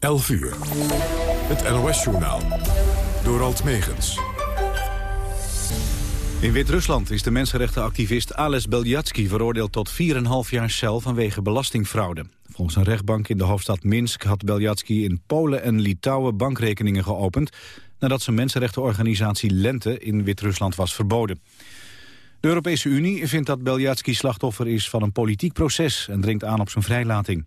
11 uur. Het NOS-journaal. Door Alt Megens. In Wit-Rusland is de mensenrechtenactivist Ales Beljatsky veroordeeld tot 4,5 jaar cel vanwege belastingfraude. Volgens een rechtbank in de hoofdstad Minsk had Beljatsky in Polen en Litouwen bankrekeningen geopend nadat zijn mensenrechtenorganisatie Lente in Wit-Rusland was verboden. De Europese Unie vindt dat Beljatsky slachtoffer is van een politiek proces en dringt aan op zijn vrijlating.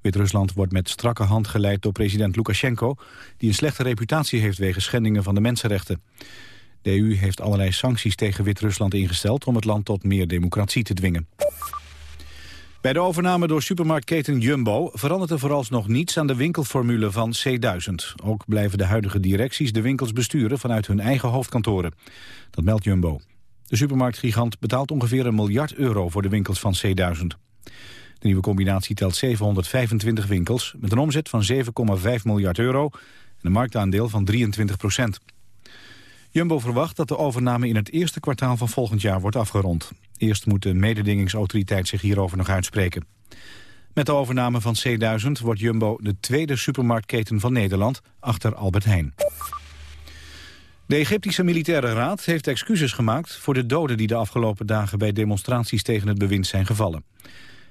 Wit-Rusland wordt met strakke hand geleid door president Lukashenko... die een slechte reputatie heeft wegens schendingen van de mensenrechten. De EU heeft allerlei sancties tegen Wit-Rusland ingesteld... om het land tot meer democratie te dwingen. Bij de overname door supermarktketen Jumbo verandert er vooralsnog niets aan de winkelformule van C1000. Ook blijven de huidige directies de winkels besturen vanuit hun eigen hoofdkantoren. Dat meldt Jumbo. De supermarktgigant betaalt ongeveer een miljard euro voor de winkels van C1000. De nieuwe combinatie telt 725 winkels met een omzet van 7,5 miljard euro en een marktaandeel van 23 procent. Jumbo verwacht dat de overname in het eerste kwartaal van volgend jaar wordt afgerond. Eerst moet de mededingingsautoriteit zich hierover nog uitspreken. Met de overname van C1000 wordt Jumbo de tweede supermarktketen van Nederland achter Albert Heijn. De Egyptische Militaire Raad heeft excuses gemaakt voor de doden die de afgelopen dagen bij demonstraties tegen het bewind zijn gevallen.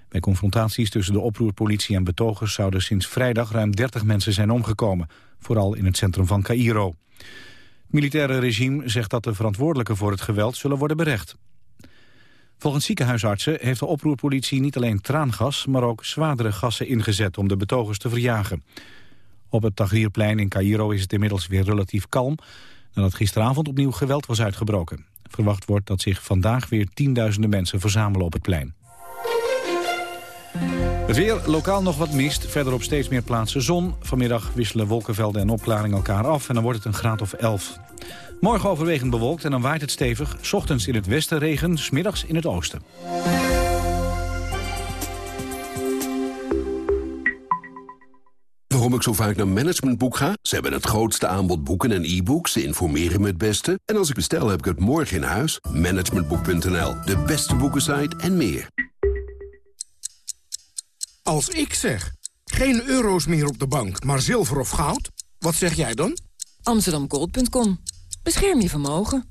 Bij confrontaties tussen de oproerpolitie en betogers zouden sinds vrijdag ruim 30 mensen zijn omgekomen, vooral in het centrum van Cairo. Het militaire regime zegt dat de verantwoordelijken voor het geweld zullen worden berecht. Volgens ziekenhuisartsen heeft de oproerpolitie niet alleen traangas, maar ook zwaardere gassen ingezet om de betogers te verjagen. Op het Tahrirplein in Cairo is het inmiddels weer relatief kalm, nadat gisteravond opnieuw geweld was uitgebroken. Verwacht wordt dat zich vandaag weer tienduizenden mensen verzamelen op het plein. Het weer, lokaal nog wat mist, verder op steeds meer plaatsen zon. Vanmiddag wisselen wolkenvelden en opklaringen elkaar af en dan wordt het een graad of 11. Morgen overwegend bewolkt en dan waait het stevig. S ochtends in het westen regen, smiddags in het oosten. Waarom ik zo vaak naar Managementboek ga? Ze hebben het grootste aanbod boeken en e-books. Ze informeren me het beste. En als ik bestel, heb ik het morgen in huis. Managementboek.nl, de beste boekensite en meer. Als ik zeg, geen euro's meer op de bank, maar zilver of goud, wat zeg jij dan? Amsterdamgold.com. Bescherm je vermogen.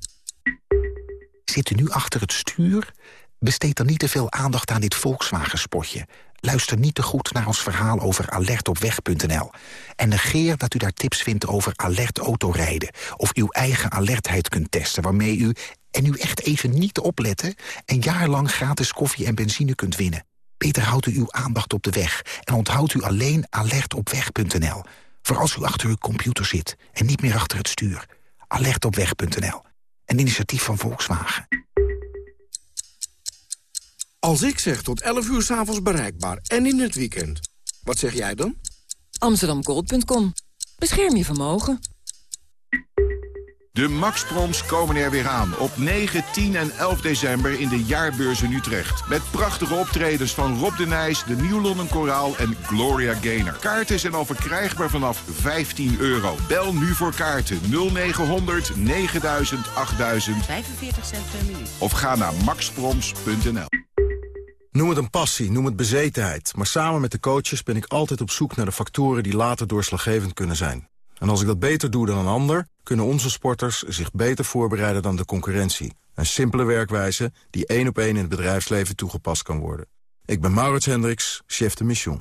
Zit u nu achter het stuur? Besteed dan niet te veel aandacht aan dit Volkswagen-spotje. Luister niet te goed naar ons verhaal over alertopweg.nl. En negeer dat u daar tips vindt over alert autorijden... of uw eigen alertheid kunt testen, waarmee u... en u echt even niet opletten... een jaar lang gratis koffie en benzine kunt winnen. Beter houdt u uw aandacht op de weg en onthoudt u alleen alertopweg.nl. Voor als u achter uw computer zit en niet meer achter het stuur. Alertopweg.nl. Een initiatief van Volkswagen. Als ik zeg tot 11 uur s'avonds bereikbaar en in het weekend, wat zeg jij dan? Amsterdamgold.com. Bescherm je vermogen. De Max Proms komen er weer aan op 9, 10 en 11 december in de Jaarbeurs in Utrecht. Met prachtige optredens van Rob de Nijs, de Nieuw London Koraal en Gloria Gaynor. Kaarten zijn al verkrijgbaar vanaf 15 euro. Bel nu voor kaarten 0900 9000 8000 45 cent per minuut. of ga naar maxproms.nl. Noem het een passie, noem het bezetenheid. Maar samen met de coaches ben ik altijd op zoek naar de factoren die later doorslaggevend kunnen zijn. En als ik dat beter doe dan een ander, kunnen onze sporters zich beter voorbereiden dan de concurrentie. Een simpele werkwijze die één op één in het bedrijfsleven toegepast kan worden. Ik ben Maurits Hendricks, chef de mission.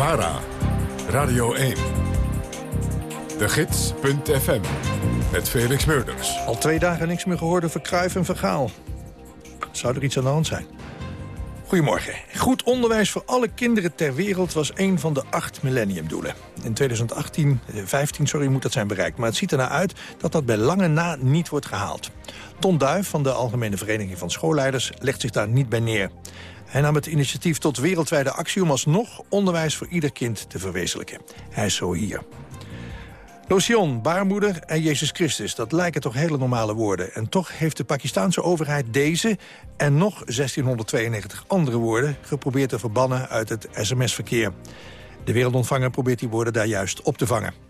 VARA, Radio 1. De Gids.fm, met Felix Meurders. Al twee dagen niks meer gehoord over Kruif en Vergaal. Zou er iets aan de hand zijn? Goedemorgen. Goed onderwijs voor alle kinderen ter wereld was een van de acht millenniumdoelen. In 2018, eh, 15 sorry, moet dat zijn bereikt. Maar het ziet ernaar uit dat dat bij lange na niet wordt gehaald. Ton Duif van de Algemene Vereniging van Schoolleiders legt zich daar niet bij neer. Hij nam het initiatief tot wereldwijde actie om alsnog onderwijs voor ieder kind te verwezenlijken. Hij is zo hier. Lotion, baarmoeder en Jezus Christus, dat lijken toch hele normale woorden. En toch heeft de Pakistanse overheid deze en nog 1692 andere woorden... geprobeerd te verbannen uit het sms-verkeer. De wereldontvanger probeert die woorden daar juist op te vangen.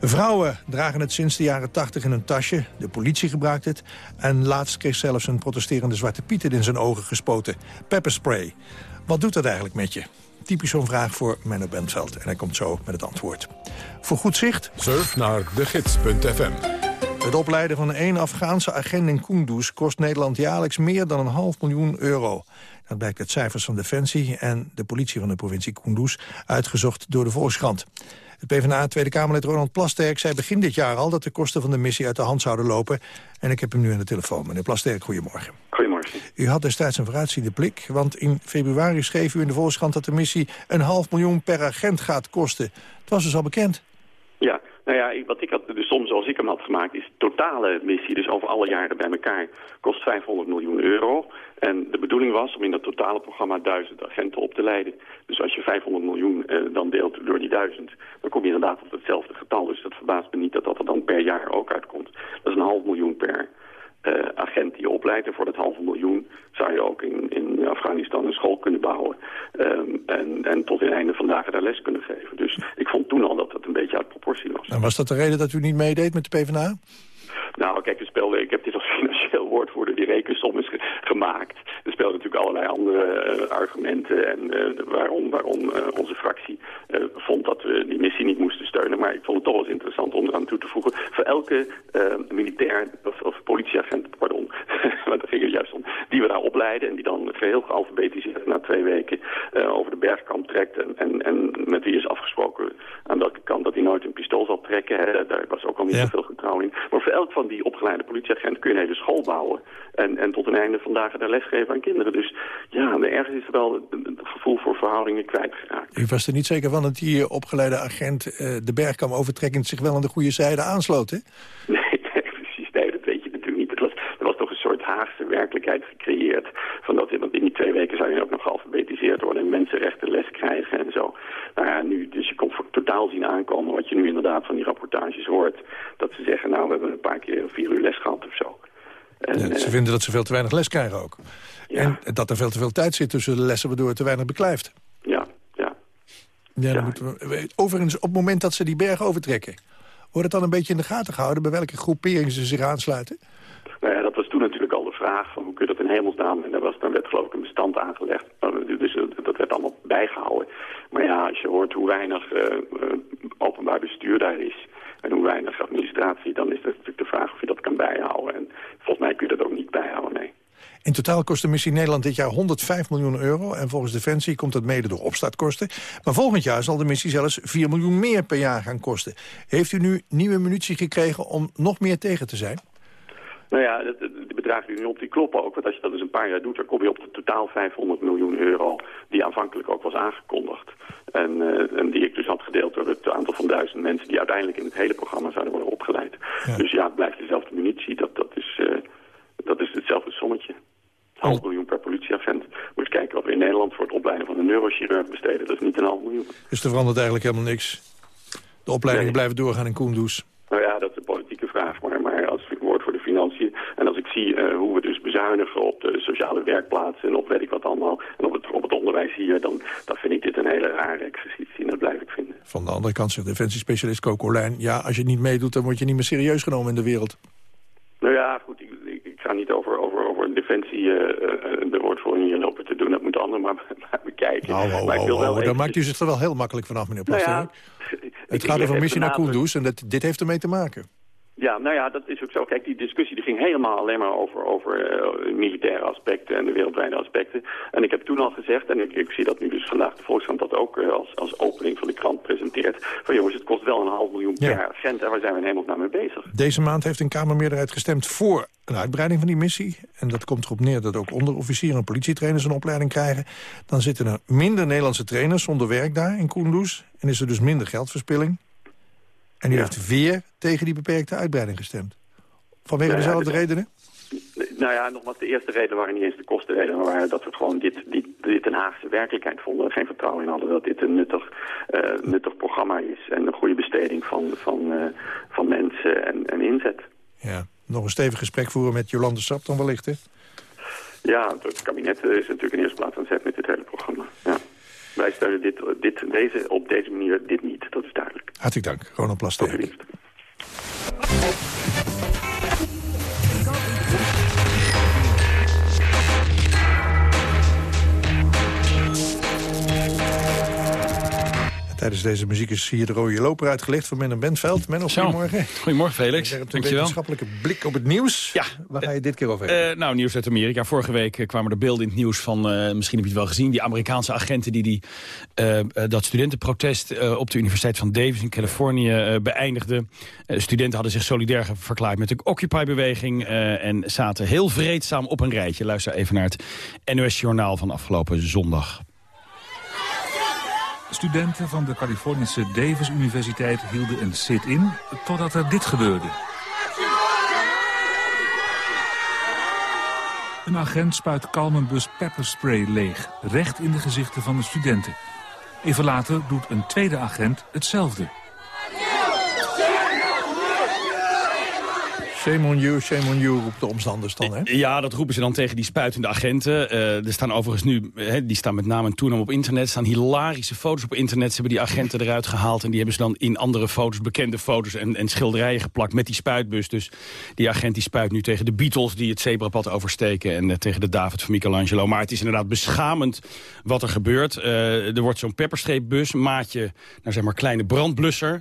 Vrouwen dragen het sinds de jaren 80 in een tasje. De politie gebruikt het. En laatst kreeg zelfs een protesterende zwarte piet in zijn ogen gespoten. Pepperspray. Wat doet dat eigenlijk met je? Typisch zo'n vraag voor Menno Bentveld. En hij komt zo met het antwoord. Voor goed zicht... Surf naar degids.fm. Het opleiden van één Afghaanse agent in Kunduz kost Nederland jaarlijks meer dan een half miljoen euro. Dat blijkt uit cijfers van Defensie en de politie van de provincie Kunduz, uitgezocht door de Volkskrant. Het PvdA Tweede Kamerlid Ronald Plasterk zei begin dit jaar al... dat de kosten van de missie uit de hand zouden lopen. En ik heb hem nu aan de telefoon. Meneer Plasterk, goedemorgen. Goedemorgen. U had destijds een vooruitziende blik, want in februari schreef u in de Volkskrant... dat de missie een half miljoen per agent gaat kosten. Het was dus al bekend. Ja, nou ja, wat ik had, de som zoals ik hem had gemaakt, is totale missie, dus over alle jaren bij elkaar, kost 500 miljoen euro. En de bedoeling was om in dat totale programma duizend agenten op te leiden. Dus als je 500 miljoen eh, dan deelt door die duizend, dan kom je inderdaad op hetzelfde getal. Dus dat verbaast me niet dat dat er dan per jaar ook uitkomt. Dat is een half miljoen per uh, agent die je opleidt. En voor dat halve miljoen zou je ook in, in Afghanistan een school kunnen bouwen. Um, en, en tot in het einde van dagen daar les kunnen geven. Dus ik vond toen al dat dat een beetje uit proportie was. En was dat de reden dat u niet meedeed met de PvdA? Nou, kijk, ik heb dit woordvoerder, die rekensom is ge gemaakt. Er spelen natuurlijk allerlei andere uh, argumenten en uh, waarom, waarom uh, onze fractie vond dat we die missie niet moesten steunen. Maar ik vond het toch wel eens interessant om eraan toe te voegen. Voor elke militair, of, of politieagent, pardon, want daar ging het juist om, die we daar opleiden en die dan geheel gealfabetiseerd na twee weken over de bergkamp trekt en, en, en met wie is afgesproken aan welke kant dat hij nooit een pistool zal trekken. Hè. Daar was ook al niet ja. zoveel vertrouwen in. Maar voor elk van die opgeleide politieagenten kun je een hele school bouwen. En, en tot een einde van dagen daar lesgeven aan kinderen. Dus ja, ergens is er wel het, het gevoel voor verhoudingen kwijtgeraakt. U was er niet zeker van dat die opgeleide agent uh, de bergkam overtrekkend zich wel aan de goede zijde aansloot, hè? Nee, nee, precies. Nee, dat weet je natuurlijk niet. Het was, er was toch een soort Haagse werkelijkheid gecreëerd. Van dat, want in die twee weken zou je ook nog gealfabetiseerd worden en mensenrechten les krijgen en zo. Nou ja, nu, dus je kon totaal zien aankomen wat je nu inderdaad van die rapportages hoort. Dat ze zeggen, nou, we hebben een paar keer vier uur les gehad of zo. En, ja, ze vinden dat ze veel te weinig les krijgen ook. Ja. En dat er veel te veel tijd zit tussen de lessen, waardoor het te weinig beklijft. Ja, ja. ja, ja. Moeten we, overigens, op het moment dat ze die berg overtrekken... wordt het dan een beetje in de gaten gehouden... bij welke groepering ze zich aansluiten? Nou ja, dat was toen natuurlijk al vraag van hoe kun je dat in hemelsnaam... en daar, was, daar werd geloof ik een bestand aangelegd. Dus dat werd allemaal bijgehouden. Maar ja, als je hoort hoe weinig uh, openbaar bestuur daar is en hoe weinig administratie, dan is het natuurlijk de vraag of je dat kan bijhouden. En volgens mij kun je dat ook niet bijhouden, nee. In totaal kost de missie Nederland dit jaar 105 miljoen euro. En volgens Defensie komt dat mede door opstartkosten. Maar volgend jaar zal de missie zelfs 4 miljoen meer per jaar gaan kosten. Heeft u nu nieuwe munitie gekregen om nog meer tegen te zijn? Nou ja, de, bedragen die nu op die kloppen ook. Want als je dat dus een paar jaar doet, dan kom je op de totaal 500 miljoen euro... die aanvankelijk ook was aangekondigd. En, uh, en die ik dus had gedeeld door het aantal van duizend mensen... die uiteindelijk in het hele programma zouden worden opgeleid. Ja. Dus ja, het blijft dezelfde munitie. Dat, dat, is, uh, dat is hetzelfde sommetje. Half miljoen per politieagent. Moet je kijken wat we in Nederland voor het opleiden van een neurochirurg besteden. Dat is niet een half miljoen. Dus er verandert eigenlijk helemaal niks? De opleidingen nee. blijven doorgaan in Kunduz? Nou ja, dat is een politieke vraag. Maar, maar als woord voor de financiën... en als ik zie uh, hoe we dus bezuinigen op de sociale werkplaatsen... en op weet ik wat allemaal, en op het, op het onderwijs hier... Dan, dan vind ik dit een hele rare exercitie en dat blijf ik vinden. Van de andere kant zegt defensiespecialist Coco Lijn... ja, als je niet meedoet, dan word je niet meer serieus genomen in de wereld. Nou ja, goed, ik, ik, ik ga niet over, over, over defensie uh, uh, de woordvoering hier lopen te doen. Dat moeten anderen maar, maar bekijken. Nou, ho, maar ik wil ho, wel ho, daar maakt u zich er wel heel makkelijk vanaf, meneer Plasterk. Nou ja, het gaat over missie naar Kunduz en dat, dit heeft ermee te maken. Ja, nou ja, dat is ook zo. Kijk, die discussie die ging helemaal alleen maar over, over uh, militaire aspecten en de wereldwijde aspecten. En ik heb toen al gezegd, en ik, ik zie dat nu dus vandaag de Volkskrant dat ook uh, als, als opening van de krant presenteert. Van jongens, het kost wel een half miljoen ja. per agent en waar zijn we in hemelsnaam mee bezig? Deze maand heeft een Kamermeerderheid gestemd voor een uitbreiding van die missie. En dat komt erop neer dat ook onderofficieren en politietrainers een opleiding krijgen. Dan zitten er minder Nederlandse trainers zonder werk daar in Kunduz. En is er dus minder geldverspilling. En u ja. heeft weer tegen die beperkte uitbreiding gestemd. Vanwege Nou dezelfde redenen? Nou ja, nogmaals, de eerste reden waren niet eens de kostenreden, maar waren dat we gewoon dit, dit, dit een Haagse werkelijkheid vonden. Geen vertrouwen in hadden dat dit een nuttig, uh, nuttig programma is en een goede besteding van, van, uh, van mensen en, en inzet. Ja, nog een stevig gesprek voeren met Jolande Sap dan wellicht, hè? Ja, het kabinet is natuurlijk in eerste plaats aan zet met dit hele programma. Ja. Wij steunen dit, dit, deze, op deze manier dit niet, dat is duidelijk. Hartelijk dank, Ronald Plasterk. Tijdens deze muziek is hier de rode loper uitgelegd van Menno Bentveld. Menno, goedemorgen. Goedemorgen Felix, Een wetenschappelijke blik op het nieuws. Ja. Waar ga je dit keer over hebben? Uh, nou, nieuws uit Amerika. Vorige week kwamen er beelden in het nieuws van, uh, misschien heb je het wel gezien... die Amerikaanse agenten die, die uh, dat studentenprotest op de Universiteit van Davis in Californië beëindigden. studenten hadden zich solidair verklaard met de Occupy-beweging... en zaten heel vreedzaam op een rijtje. Luister even naar het NOS-journaal van afgelopen zondag. Studenten van de Californische Davis Universiteit hielden een sit-in totdat er dit gebeurde. Een agent spuit kalmenbus pepperspray leeg, recht in de gezichten van de studenten. Even later doet een tweede agent hetzelfde. Shame on you, shame on you, roept de omstanders dan, hè? Ja, dat roepen ze dan tegen die spuitende agenten. Uh, er staan overigens nu, hè, die staan met name en toename op internet... er staan hilarische foto's op internet. Ze hebben die agenten eruit gehaald... en die hebben ze dan in andere foto's, bekende foto's en, en schilderijen geplakt... met die spuitbus. Dus die agent die spuit nu tegen de Beatles die het zebrapad oversteken... en uh, tegen de David van Michelangelo. Maar het is inderdaad beschamend wat er gebeurt. Uh, er wordt zo'n pepperstreepbus, maatje, nou zeg maar kleine brandblusser...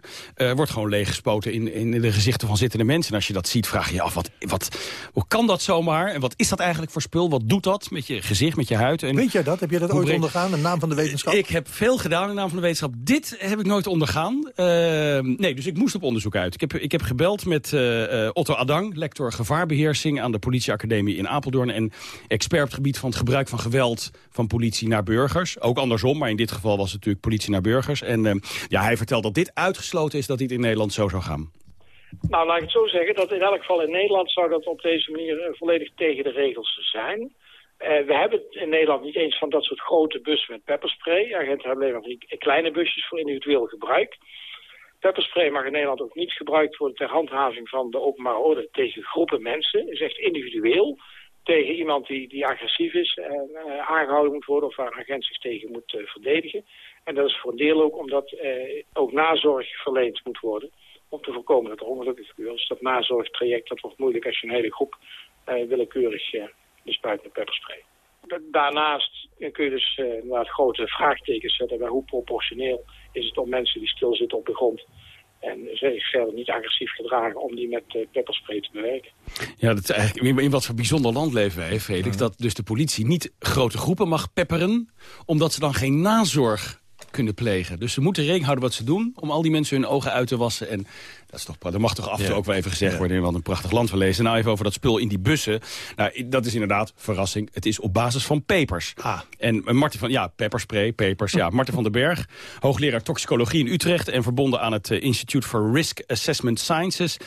wordt gewoon leeggespoten in, in de gezichten van zittende mensen. En als je dat ziet vraag je je af, wat, wat, hoe kan dat zomaar? En wat is dat eigenlijk voor spul? Wat doet dat met je gezicht, met je huid? En Weet jij dat? Heb je dat ooit ondergaan, in naam van de wetenschap? Ik heb veel gedaan in naam van de wetenschap. Dit heb ik nooit ondergaan. Uh, nee, dus ik moest op onderzoek uit. Ik heb, ik heb gebeld met uh, Otto Adang, lector gevaarbeheersing... aan de politieacademie in Apeldoorn... en expert op het gebied van het gebruik van geweld van politie naar burgers. Ook andersom, maar in dit geval was het natuurlijk politie naar burgers. En uh, ja, hij vertelt dat dit uitgesloten is dat dit in Nederland zo zou gaan. Nou, laat ik het zo zeggen, dat in elk geval in Nederland zou dat op deze manier uh, volledig tegen de regels zijn. Uh, we hebben in Nederland niet eens van dat soort grote bussen met pepperspray. Agenten hebben alleen maar kleine busjes voor individueel gebruik. Pepperspray mag in Nederland ook niet gebruikt worden ter handhaving van de openbare orde tegen groepen mensen. Is echt individueel tegen iemand die, die agressief is en uh, aangehouden moet worden of waar een agent zich tegen moet verdedigen. En dat is voor een deel ook omdat ook nazorg verleend moet worden om te voorkomen dat er ongelukken gebeuren. Dus dat nazorgtraject dat wordt moeilijk als je een hele groep uh, willekeurig bespuit met pepperspray. Daarnaast kun je dus inderdaad grote vraagtekens zetten bij hoe proportioneel is het om mensen die stilzitten op de grond en zich verder niet agressief gedragen om die met pepperspray te bewerken. Ja, dat is eigenlijk, in wat voor bijzonder land leven wij, Felix, ja. dat dus de politie niet grote groepen mag pepperen, omdat ze dan geen nazorg kunnen plegen. Dus ze moeten rekening houden wat ze doen... om al die mensen hun ogen uit te wassen. En dat, is toch, dat mag toch af en toe ja. ook wel even gezegd ja. worden... in wat een prachtig land we lezen. Nou, even over dat spul in die bussen. Nou, dat is inderdaad, verrassing, het is op basis van pepers. Ah. En Martin van, ja, pepperspray, pepers, ja. Martin van den Berg, hoogleraar toxicologie in Utrecht... en verbonden aan het uh, Institute for Risk Assessment Sciences...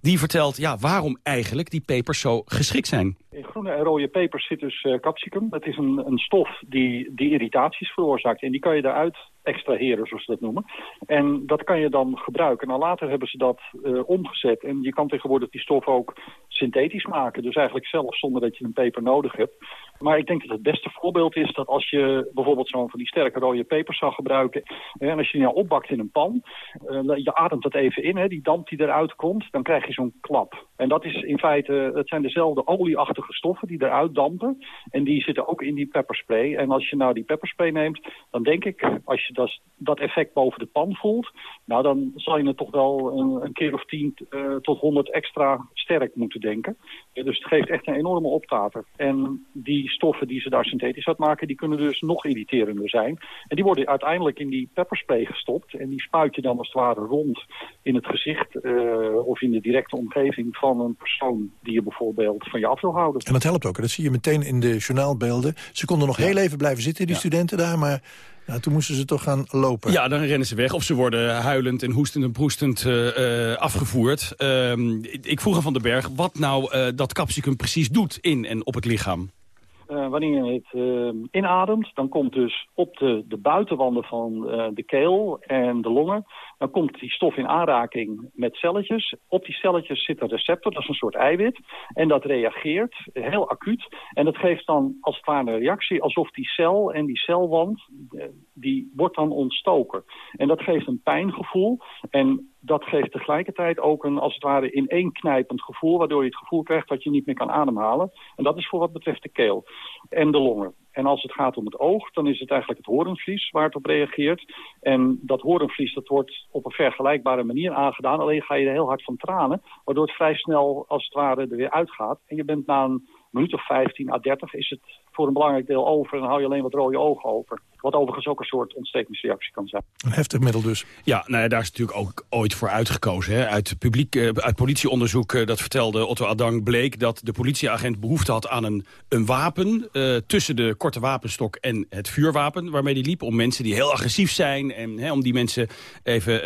die vertelt, ja, waarom eigenlijk die pepers zo geschikt zijn. In groene en rode pepers zit dus uh, capsicum. Het is een, een stof die, die irritaties veroorzaakt. En die kan je daaruit extraheren, zoals ze dat noemen. En dat kan je dan gebruiken. Nou, later hebben ze dat uh, omgezet. En je kan tegenwoordig die stof ook synthetisch maken. Dus eigenlijk zelf zonder dat je een peper nodig hebt. Maar ik denk dat het beste voorbeeld is dat als je bijvoorbeeld zo'n van die sterke rode pepers zou gebruiken... en als je die nou opbakt in een pan, uh, je ademt dat even in, die damp die eruit komt, dan krijg je zo'n klap. En dat is in feite, het zijn dezelfde olieachtige stoffen die eruit dampen. En die zitten ook in die pepperspray. En als je nou die pepperspray neemt, dan denk ik, als je dat, dat effect boven de pan voelt... nou dan zal je het toch wel een, keer of tien uh, tot honderd extra sterk moeten denken. Dus het geeft echt een enorme optater. En die stoffen die ze daar synthetisch uitmaken, die kunnen dus nog irriterender zijn. En die worden uiteindelijk in die pepperspray gestopt. En die spuit je dan als het ware rond in het gezicht uh, of in de directe omgeving van een persoon die je bijvoorbeeld van je af wil houden. En dat helpt ook. Dat zie je meteen in de journaalbeelden. Ze konden nog heel even blijven zitten, die studenten daar, maar nou, toen moesten ze toch gaan lopen. Ja, dan rennen ze weg. Of ze worden huilend en hoestend en proestend uh, afgevoerd. Uh, ik vroeg aan Van den Berg wat nou uh, dat capsicum precies doet in en op het lichaam. Uh, wanneer je het uh, inademt, dan komt dus op de, de buitenwanden van uh, de keel en de longen... dan komt die stof in aanraking met celletjes. Op die celletjes zit een receptor, dat is een soort eiwit. En dat reageert heel acuut. En dat geeft dan als het ware een reactie alsof die cel en die celwand... die wordt dan ontstoken. En dat geeft een pijngevoel. En dat geeft tegelijkertijd ook een, als het ware, ineenknijpend gevoel... waardoor je het gevoel krijgt dat je niet meer kan ademhalen. En dat is voor wat betreft de keel en de longen. En als het gaat om het oog, dan is het eigenlijk het horenvlies waar het op reageert. En dat horenvlies dat wordt op een vergelijkbare manier aangedaan. Alleen ga je er heel hard van tranen, waardoor het vrij snel als het ware er weer uitgaat. En je bent na een minuut of 15 à 30 is het voor een belangrijk deel over... en dan hou je alleen wat rode ogen over. Wat overigens ook een soort ontstekingsreactie kan zijn. Een heftig middel dus. Ja, nou ja, daar is natuurlijk ook ooit voor uitgekozen. Hè. Uit, publiek, uh, uit politieonderzoek, uh, dat vertelde Otto Adang, bleek dat de politieagent behoefte had aan een, een wapen... Uh, tussen de korte wapenstok en het vuurwapen waarmee die liep... om mensen die heel agressief zijn en hè, om die mensen even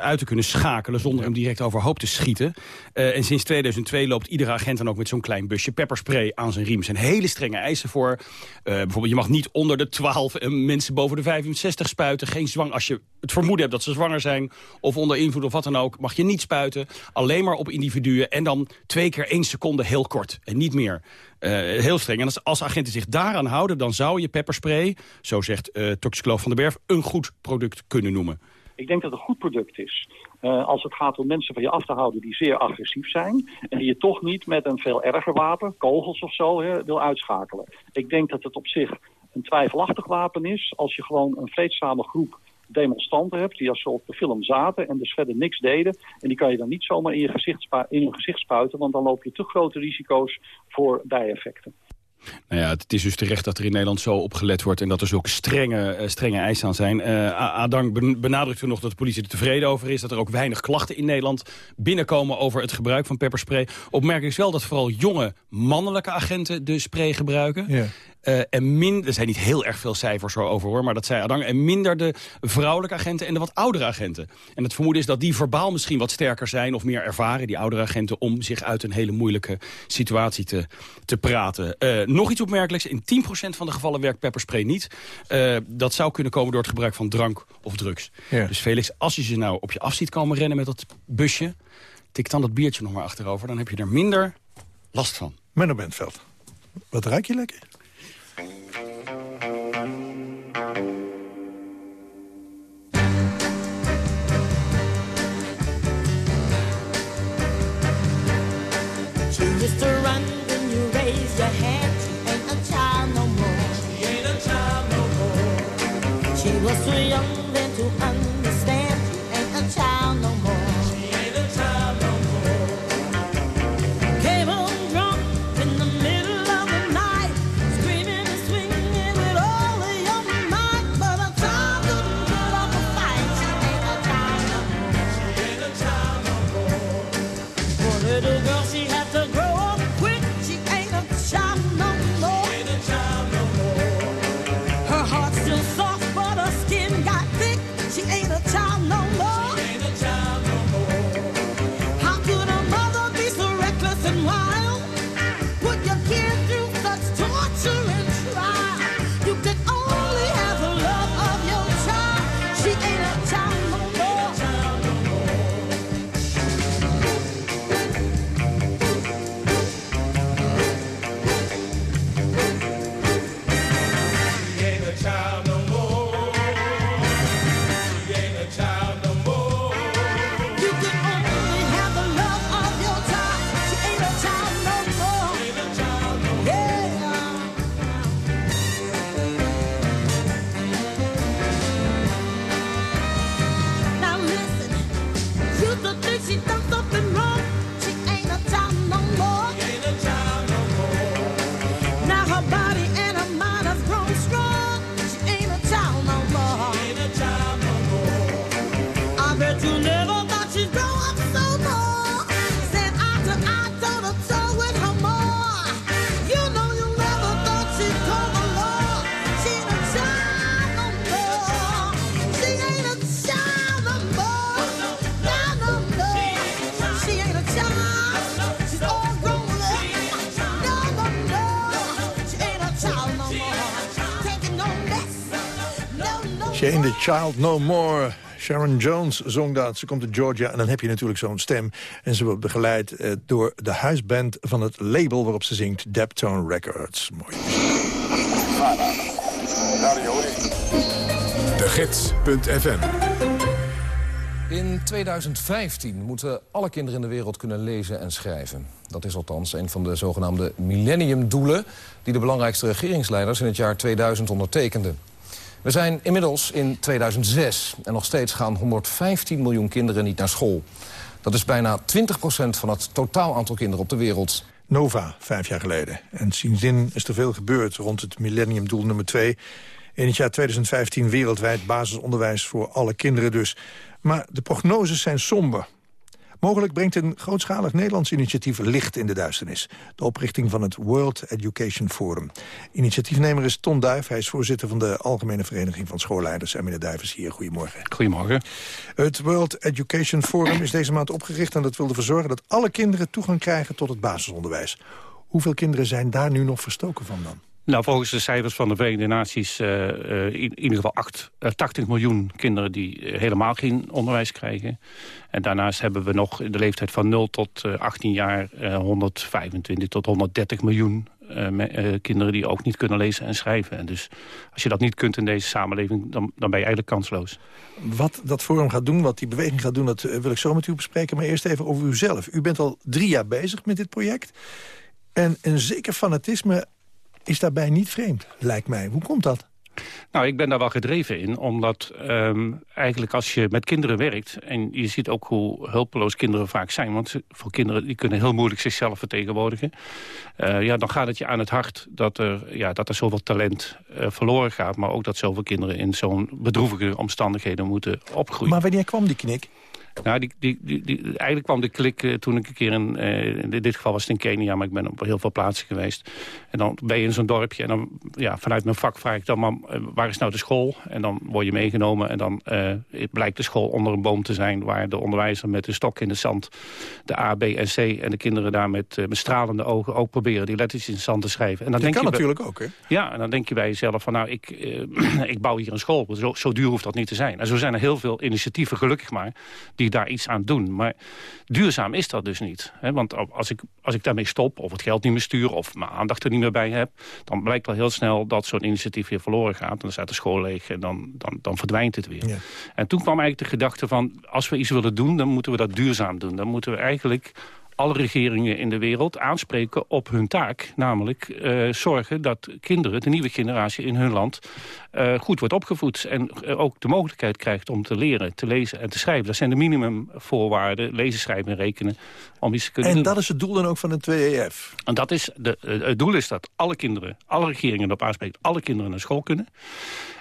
uit te kunnen schakelen... zonder hem direct overhoop te schieten. en sinds 2002 loopt iedere agent dan ook met zo'n klein busje pepperspray aan zijn riem. Zijn hele strenge eisen voor. bijvoorbeeld, je mag niet onder de 12 mensen boven de 65 spuiten. Geen zwang. Als je het vermoeden hebt dat ze zwanger zijn of onder invloed of wat dan ook, mag je niet spuiten. Alleen maar op individuen en dan twee keer één seconde heel kort en niet meer. Uh, heel streng. En als, agenten zich daaraan houden, dan zou je pepperspray, zo zegt uh, Van der Berf, een goed product kunnen noemen. Ik denk dat het een goed product is. Uh, als het gaat om mensen van je af te houden die zeer agressief zijn... en die je toch niet met een veel erger wapen, kogels of zo, wil uitschakelen. Ik denk dat het op zich een twijfelachtig wapen is... als je gewoon een vreedzame groep demonstranten hebt... die als ze op de film zaten en dus verder niks deden... en die kan je dan niet zomaar in je gezicht, in je gezicht spuiten... want dan loop je te grote risico's voor bijeffecten. Nou ja, het is dus terecht dat er in Nederland zo opgelet wordt... en dat er zulke strenge, uh, strenge eisen aan zijn. Uh, Adang benadrukt er nog dat de politie er tevreden over is... dat er ook weinig klachten in Nederland binnenkomen over het gebruik van pepperspray. Opmerkelijk is wel dat vooral jonge mannelijke agenten de spray gebruiken. Ja. Uh, en min, er zijn niet heel erg veel cijfers over hoor, maar dat zei Adang. En minder de vrouwelijke agenten en de wat oudere agenten. En het vermoeden is dat die verbaal misschien wat sterker zijn of meer ervaren, die oudere agenten, om zich uit een hele moeilijke situatie te, te praten. Uh, nog iets opmerkelijks, in 10% van de gevallen werkt pepperspray niet. Uh, dat zou kunnen komen door het gebruik van drank of drugs. Ja. Dus Felix, als je ze nou op je af ziet komen rennen met dat busje, tik dan dat biertje nog maar achterover. Dan heb je er minder last van. Menno Bentveld, wat ruik je lekker? Child No More. Sharon Jones zong dat. Ze komt uit Georgia en dan heb je natuurlijk zo'n stem. En ze wordt begeleid eh, door de huisband van het label waarop ze zingt. Deptone Records. Mooi. De Gids.fm In 2015 moeten alle kinderen in de wereld kunnen lezen en schrijven. Dat is althans een van de zogenaamde millenniumdoelen... die de belangrijkste regeringsleiders in het jaar 2000 ondertekenden. We zijn inmiddels in 2006 en nog steeds gaan 115 miljoen kinderen niet naar school. Dat is bijna 20% van het totaal aantal kinderen op de wereld. Nova, vijf jaar geleden. En sindsdien is er veel gebeurd rond het millenniumdoel nummer 2. In het jaar 2015 wereldwijd basisonderwijs voor alle kinderen dus. Maar de prognoses zijn somber. Mogelijk brengt een grootschalig Nederlands initiatief licht in de duisternis. De oprichting van het World Education Forum. Initiatiefnemer is Ton Duif. Hij is voorzitter van de Algemene Vereniging van Schoolleiders. En meneer Duif is hier. Goedemorgen. Goedemorgen. Het World Education Forum is deze maand opgericht... en dat wil ervoor zorgen dat alle kinderen toegang krijgen tot het basisonderwijs. Hoeveel kinderen zijn daar nu nog verstoken van dan? Nou, volgens de cijfers van de Verenigde Naties... Uh, in, in, ieder geval 8, uh, 80 miljoen kinderen die uh, helemaal geen onderwijs krijgen. En daarnaast hebben we nog in de leeftijd van 0 tot 18 jaar... 125 tot 130 miljoen kinderen die ook niet kunnen lezen en schrijven. En dus als je dat niet kunt in deze samenleving, dan, dan ben je eigenlijk kansloos. Wat dat forum gaat doen, wat die beweging gaat doen... dat wil ik zo met u bespreken. Maar eerst even over uzelf. U bent al drie jaar bezig met dit project. En een zeker fanatisme is daarbij niet vreemd, lijkt mij. Hoe komt dat? Nou, ik ben daar wel gedreven in, omdat um, eigenlijk als je met kinderen werkt... en je ziet ook hoe hulpeloos kinderen vaak zijn... want voor kinderen die kunnen heel moeilijk zichzelf vertegenwoordigen... Uh, ja, dan gaat het je aan het hart dat er, ja, dat er zoveel talent uh, verloren gaat... maar ook dat zoveel kinderen in zo'n bedroevige omstandigheden moeten opgroeien. Maar wanneer kwam die knik? Nou, die, die, die, eigenlijk kwam de klik uh, toen ik een keer in, uh, in dit geval was het in Kenia, maar ik ben op heel veel plaatsen geweest. En dan ben je in zo'n dorpje en dan, ja, vanuit mijn vak vraag ik dan, maar uh, waar is nou de school? En dan word je meegenomen en dan blijkt de school onder een boom te zijn, waar de onderwijzer met een stok in de zand de A, B en C en de kinderen daar met, met stralende ogen ook proberen die letters in het zand te schrijven. En dan dat denk kan je natuurlijk ook, hè? Ja, en dan denk je bij jezelf van, nou, ik, ik bouw hier een school. Zo, zo duur hoeft dat niet te zijn. En zo zijn er heel veel initiatieven, gelukkig maar, die daar iets aan doen. Maar duurzaam is dat dus niet. Hè? Want als ik, als ik daarmee stop, of het geld niet meer stuur... of mijn aandacht er niet meer bij heb... dan blijkt wel heel snel dat zo'n initiatief weer verloren gaat. En dan staat de school leeg en dan, dan, dan verdwijnt het weer. Ja. En toen kwam eigenlijk de gedachte van... als we iets willen doen, dan moeten we dat duurzaam doen. Dan moeten we eigenlijk alle regeringen in de wereld aanspreken op hun taak. Namelijk uh, zorgen dat kinderen, de nieuwe generatie in hun land... Uh, goed wordt opgevoed en uh, ook de mogelijkheid krijgt om te leren, te lezen en te schrijven. Dat zijn de minimumvoorwaarden, lezen, schrijven en rekenen, om iets te kunnen en doen. dat is het doel dan ook van het 2EF? En dat is de, het doel is dat alle kinderen, alle regeringen erop aanspreken... alle kinderen naar school kunnen.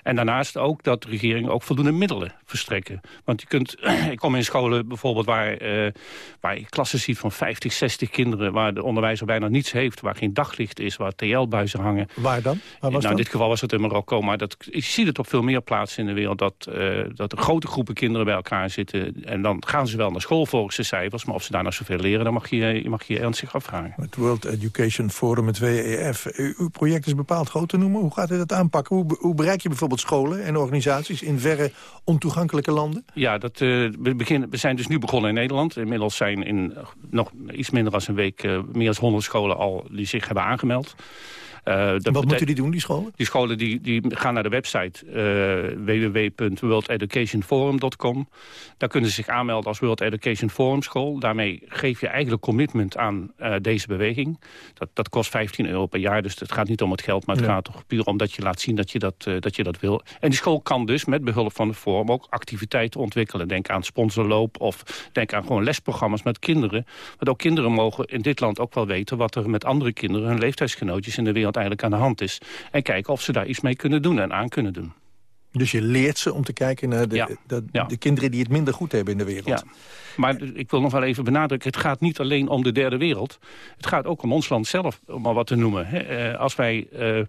En daarnaast ook dat de regeringen ook voldoende middelen verstrekken. Want je kunt, ik kom in scholen bijvoorbeeld waar, uh, waar je klassen ziet van 50, 60 kinderen... waar de onderwijzer bijna niets heeft, waar geen daglicht is, waar TL-buizen hangen. Waar dan? Waar was nou, in dit geval was het in Marokko, maar dat, je ziet het op veel meer plaatsen in de wereld... Dat, uh, dat er grote groepen kinderen bij elkaar zitten. En dan gaan ze wel naar school volgens de cijfers... maar of ze daar nou zoveel leren, dan mag je mag je ernstig afvragen. Het World Education Forum, het WEF. Uw project is bepaald groot te noemen. Hoe gaat u dat aanpakken? Hoe, hoe bereik je bijvoorbeeld scholen en organisaties in verre ontoegankelijke landen? Ja, dat, uh, we, beginnen, we zijn dus nu begonnen in Nederland. Inmiddels zijn in nog iets minder dan een week uh, meer dan 100 scholen al die zich hebben aangemeld. Uh, wat moeten die doen, die scholen? Die scholen die, die gaan naar de website uh, www.worldeducationforum.com. Daar kunnen ze zich aanmelden als World Education Forum School. Daarmee geef je eigenlijk commitment aan uh, deze beweging. Dat, dat kost 15 euro per jaar, dus het gaat niet om het geld... maar het ja. gaat toch puur om dat je laat zien dat je dat, dat je dat wil. En die school kan dus met behulp van de forum ook activiteiten ontwikkelen. Denk aan sponsorloop of denk aan gewoon lesprogramma's met kinderen. Want ook kinderen mogen in dit land ook wel weten... wat er met andere kinderen, hun leeftijdsgenootjes in de wereld eigenlijk aan de hand is. En kijken of ze daar iets mee kunnen doen en aan kunnen doen. Dus je leert ze om te kijken naar de, ja. de, kinderen die het minder goed hebben in de wereld. Ja. Maar ik wil nog wel even benadrukken, het gaat niet alleen om de derde wereld. Het gaat ook om ons land zelf, om maar wat te noemen. Als wij uh,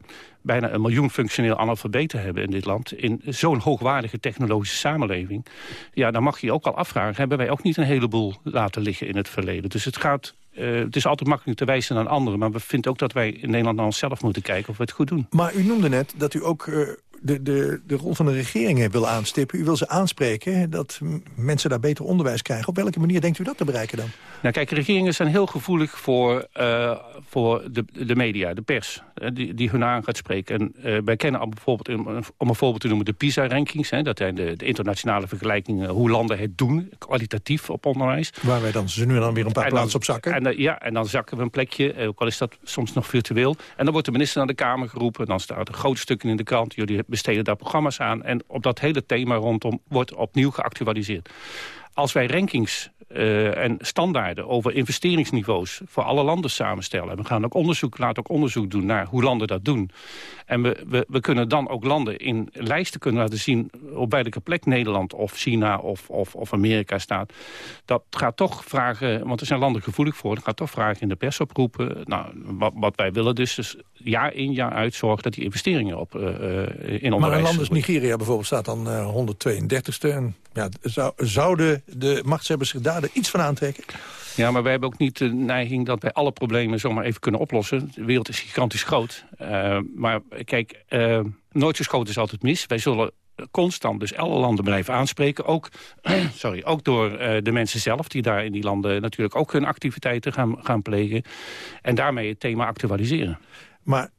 bijna een miljoen functioneel analfabeten hebben in dit land... in zo'n hoogwaardige technologische samenleving... ja, dan mag je je ook al afvragen... hebben wij ook niet een heleboel laten liggen in het verleden. Dus het gaat uh, het is altijd makkelijk te wijzen aan anderen... maar we vinden ook dat wij in Nederland naar onszelf moeten kijken of we het goed doen. Maar u noemde net dat u ook uh, de, de, de rol van de regeringen wil aanstippen. U wil ze aanspreken dat mensen daar beter onderwijs krijgen. Op welke manier denkt u dat te bereiken dan? Nou kijk, regeringen zijn heel gevoelig voor, eh, voor de, de media, de pers, eh, die, die hun aan gaat spreken. En eh, wij kennen al bijvoorbeeld, om een voorbeeld te noemen, de PISA-rankings. Dat zijn de, de internationale vergelijkingen, hoe landen het doen, kwalitatief op onderwijs. Waar wij dan ze nu en dan weer een paar En dan- plaatsen op zakken. En, ja, en dan zakken we een plekje, eh, ook al is dat soms nog virtueel. En dan wordt de minister naar de Kamer geroepen. Dan staat er grote stukken in de krant. Jullie besteden daar programma's aan. En op dat hele thema rondom wordt opnieuw geactualiseerd. Als wij rankings eh, en standaarden over investeringsniveaus voor alle landen samenstellen. En we gaan ook onderzoek, laten ook onderzoek doen naar hoe landen dat doen. En we, we, we kunnen dan ook landen in lijsten kunnen laten zien op welke plek Nederland of China of, of, of Amerika staat. Dat gaat toch vragen, want er zijn landen gevoelig voor, dat gaat toch vragen in de pers oproepen. Nou, wat, wat wij willen dus, is jaar in jaar uit zorgen dat die investeringen op, eh, in onderwijs... Maar een land als Nigeria bijvoorbeeld staat dan eh 132e. En ja, zou, zouden de machtshebbers zich daar iets van aantrekken? Ja, maar wij hebben ook niet de neiging dat wij alle problemen zomaar even kunnen oplossen. De wereld is gigantisch groot. Uh, maar kijk, uh, nooit geschoten is altijd mis. Wij zullen constant dus alle landen blijven aanspreken. Ook, sorry, ook door uh, de mensen zelf die daar in die landen natuurlijk ook hun activiteiten gaan, gaan plegen. En daarmee het thema actualiseren. Maar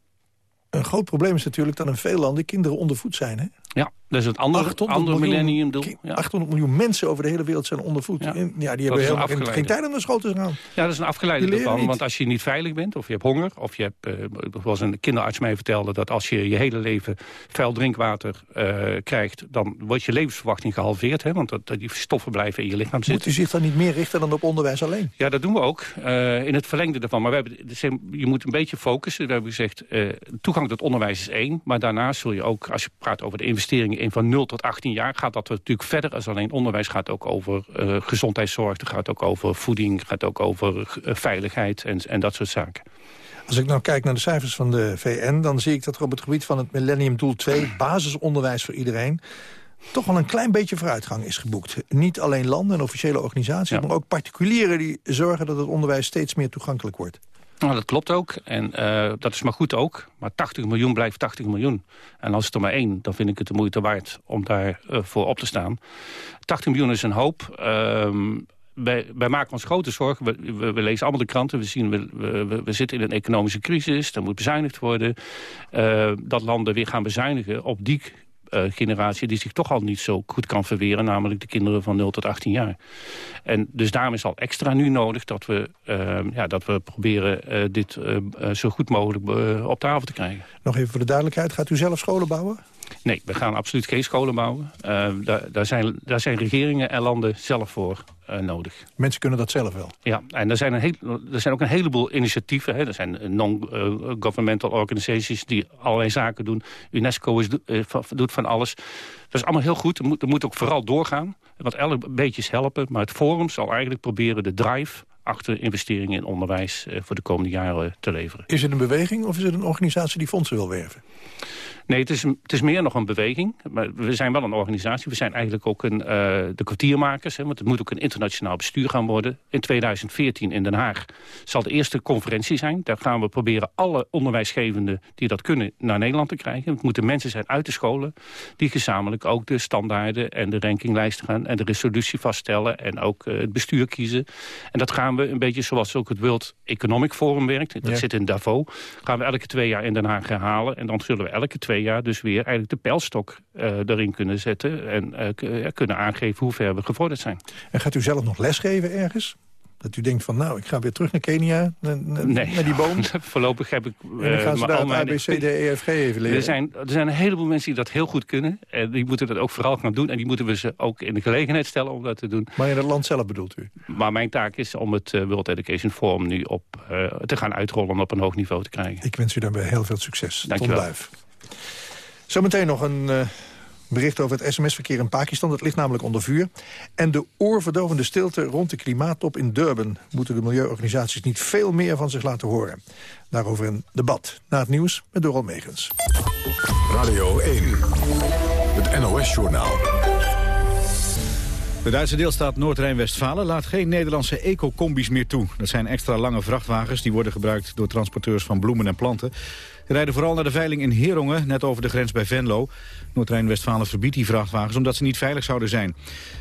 een groot probleem is natuurlijk dat in veel landen kinderen ondervoed zijn. Hè? Ja, dat is het andere, andere millenniumdoel. Ja. 800 miljoen mensen over de hele wereld zijn ondervoed. Ja, ja die hebben helemaal geen, geen tijd om naar school te gaan. Ja, dat is een afgeleide ervan. Want als je niet veilig bent, of je hebt honger... of je hebt, uh, zoals een kinderarts mij vertelde... dat als je je hele leven vuil drinkwater uh, krijgt... dan wordt je levensverwachting gehalveerd. Hè, want dat, die stoffen blijven in je lichaam zitten. Moet u zich dan niet meer richten dan op onderwijs alleen? Ja, dat doen we ook. Uh, in het verlengde ervan. Maar we hebben, dus je moet een beetje focussen. We hebben gezegd, toegang tot onderwijs is één. Maar daarnaast zul je ook, als je praat over de investeringen... in van 0 tot 18 jaar gaat dat natuurlijk verder als alleen onderwijs. gaat ook over uh, gezondheidszorg, het gaat ook over voeding... gaat ook over uh, veiligheid en, en dat soort zaken. Als ik nou kijk naar de cijfers van de VN... dan zie ik dat er op het gebied van het Millennium Doel 2... basisonderwijs voor iedereen toch wel een klein beetje vooruitgang is geboekt. Niet alleen landen en officiële organisaties... Ja. maar ook particulieren die zorgen dat het onderwijs steeds meer toegankelijk wordt. Nou, dat klopt ook. En uh, dat is maar goed ook. Maar 80 miljoen blijft 80 miljoen. En als het er maar één, dan vind ik het de moeite waard om daar uh, voor op te staan. 80 miljoen is een hoop. Uh, wij, maken ons grote zorgen. We, we, lezen allemaal de kranten. We zien, we, we, zitten in een economische crisis. Er moet bezuinigd worden. Uh, dat landen weer gaan bezuinigen op die generatie die zich toch al niet zo goed kan verweren. Namelijk de kinderen van 0 tot 18 jaar. En dus daarom is al extra nu nodig dat we, uh, ja, dat we proberen uh, dit zo goed mogelijk op tafel te krijgen. Nog even voor de duidelijkheid. Gaat u zelf scholen bouwen? Nee, we gaan absoluut geen scholen bouwen. Uh, daar, daar, zijn, daar zijn regeringen en landen zelf voor uh, nodig. Mensen kunnen dat zelf wel? Ja, en er zijn, een heel, er zijn ook een heleboel initiatieven. Hè. Er zijn non-governmental uh, organisations die allerlei zaken doen. UNESCO is, doet van alles. Dat is allemaal heel goed. Er moet, er moet ook vooral doorgaan. Want elk beetje is helpen. Maar het Forum zal eigenlijk proberen de drive achter investeringen in onderwijs uh, voor de komende jaren te leveren. Is het een beweging of is het een organisatie die fondsen wil werven? Nee, het is, het is meer nog een beweging. Maar we zijn wel een organisatie. We zijn eigenlijk ook een, uh, de kwartiermakers. Hè, want het moet ook een internationaal bestuur gaan worden. In 2014 in Den Haag zal de eerste conferentie zijn. Daar gaan we proberen alle onderwijsgevenden die dat kunnen naar Nederland te krijgen. Het moeten mensen zijn uit de scholen die gezamenlijk ook de standaarden en de rankinglijsten gaan en de resolutie vaststellen en ook uh, het bestuur kiezen. En dat gaan we een beetje zoals ook het World Economic Forum werkt. Dat ja. zit in Davos. Gaan we elke twee jaar in Den Haag herhalen. En dan zullen we elke twee jaar dus weer eigenlijk de pijlstok uh, erin kunnen zetten... en uh, kunnen aangeven hoe ver we gevorderd zijn. En gaat u zelf nog lesgeven ergens? Dat u denkt van, nou, ik ga weer terug naar Kenia, naar, nee. naar die boom. Voorlopig heb ik... En dan gaan ze daar het ABC, de EFG even leren. Er zijn, er zijn een heleboel mensen die dat heel goed kunnen. En die moeten dat ook vooral gaan doen. En die moeten we ze ook in de gelegenheid stellen om dat te doen. Maar in het land zelf bedoelt u? Maar mijn taak is om het uh, World Education Forum nu op, uh, te gaan uitrollen... op een hoog niveau te krijgen. Ik wens u daarbij heel veel succes. Dank Tom Duif. Zometeen nog een uh, bericht over het sms-verkeer in Pakistan. Dat ligt namelijk onder vuur. En de oorverdovende stilte rond de klimaattop in Durban... moeten de milieuorganisaties niet veel meer van zich laten horen. Daarover een debat. Na het nieuws met Doral Megens. Radio 1, het NOS-journaal. De Duitse deelstaat Noord-Rijn-Westfalen laat geen Nederlandse eco-combis meer toe. Dat zijn extra lange vrachtwagens die worden gebruikt door transporteurs van bloemen en planten. Die rijden vooral naar de veiling in Herongen, net over de grens bij Venlo. Noord-Rijn-Westfalen verbiedt die vrachtwagens omdat ze niet veilig zouden zijn.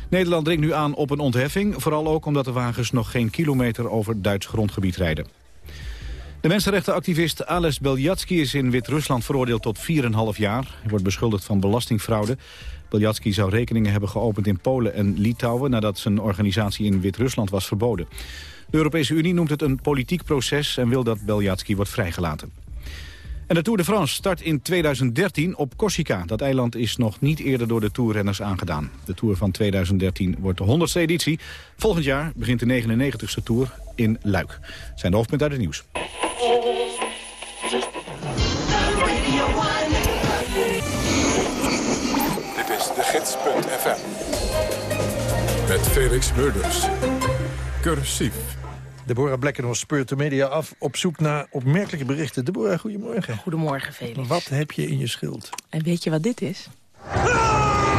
Nederland dringt nu aan op een ontheffing, vooral ook omdat de wagens nog geen kilometer over Duits grondgebied rijden. De mensenrechtenactivist Ales Beljatsky is in Wit-Rusland veroordeeld tot 4,5 jaar. Hij wordt beschuldigd van belastingfraude. Beljatsky zou rekeningen hebben geopend in Polen en Litouwen... nadat zijn organisatie in Wit-Rusland was verboden. De Europese Unie noemt het een politiek proces... en wil dat Beljatsky wordt vrijgelaten. En de Tour de France start in 2013 op Corsica. Dat eiland is nog niet eerder door de toerrenners aangedaan. De Tour van 2013 wordt de 100ste editie. Volgend jaar begint de 99ste Tour in Luik. Zijn de hoofdpunten uit het nieuws. Dit is de gids.fm. Met Felix Murders. Cursief. Deborah Blekkenhorst speurt de media af op zoek naar opmerkelijke berichten. Deborah, goedemorgen. Goedemorgen, Felix. Wat heb je in je schild? En weet je wat dit is? Enig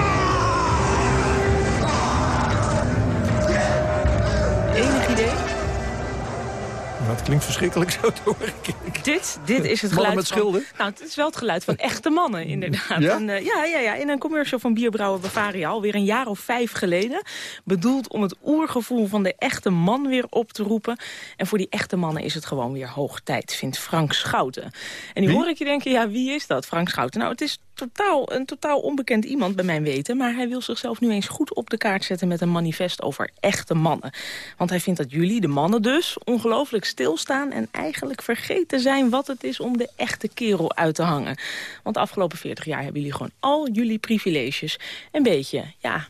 Nou, het klinkt verschrikkelijk zo horen. Dit, dit is het geluid met van... schilden? Nou, het is wel het geluid van echte mannen, inderdaad. Ja? En, eh, ja, ja, ja, in een commercial van bierbrouwer Bavaria, alweer een jaar of vijf geleden. Bedoeld om het oergevoel van de echte man weer op te roepen. En voor die echte mannen is het gewoon weer hoog tijd, vindt Frank Schouten. En nu hoor ik je denken, ja, wie is dat, Frank Schouten? Nou, het is totaal, een totaal onbekend iemand bij mijn weten... maar hij wil zichzelf nu eens goed op de kaart zetten met een manifest over echte mannen. Want hij vindt dat jullie, de mannen dus, ongelooflijk stilstaan... en eigenlijk vergeten zijn wat het is om de echte kerel uit te hangen. Want de afgelopen 40 jaar hebben jullie gewoon al jullie privileges... een beetje, ja,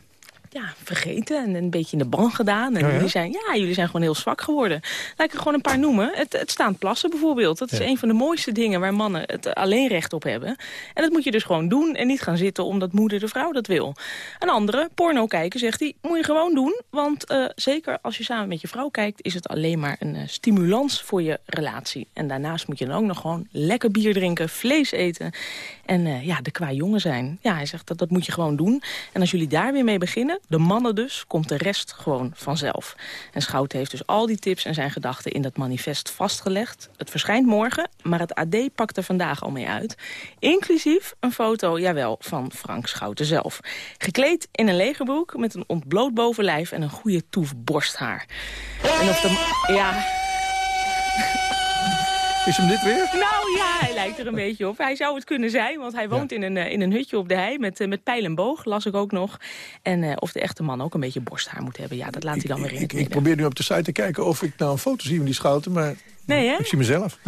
ja, vergeten en een beetje in de ban gedaan. En Oh ja? jullie, zijn, ja, jullie zijn gewoon heel zwak geworden. Laat ik er gewoon een paar noemen. Het, het staand plassen bijvoorbeeld. Dat is Ja. een van de mooiste dingen waar mannen het alleen recht op hebben. En dat moet je dus gewoon doen en niet gaan zitten omdat moeder de vrouw dat wil. Een andere, porno kijken, zegt hij, moet je gewoon doen. Want eh, zeker als je samen met je vrouw kijkt... is het alleen maar een eh, stimulans voor je relatie. En daarnaast moet je dan ook nog gewoon lekker bier drinken, vlees eten... en eh, ja, de qua jongen zijn. Ja, hij zegt dat dat moet je gewoon doen. En als jullie daar weer mee beginnen, de mannen dus, komt de rest gewoon vanzelf. En Schouten heeft dus al die tips en zijn gedachten in dat manifest vastgelegd. Het verschijnt morgen, maar het AD pakt er vandaag al mee uit. Inclusief een foto, jawel, van Frank Schouten zelf. Gekleed in een legerbroek met een ontbloot bovenlijf en een goede toef borsthaar. En op de... Ja, Is hem dit weer? nou ja, hij lijkt er een beetje op. Hij zou het kunnen zijn, want hij woont in, een, eh, in een hutje op de hei met, eh, met pijl en boog, las ik ook nog. En eh, of de echte man ook een beetje borsthaar moet hebben, ja, dat laat hij dan weer in het Ik, probeer nu op de site te kijken of ik nou een foto zie van die schouten, maar Nee, hè? ik zie mezelf.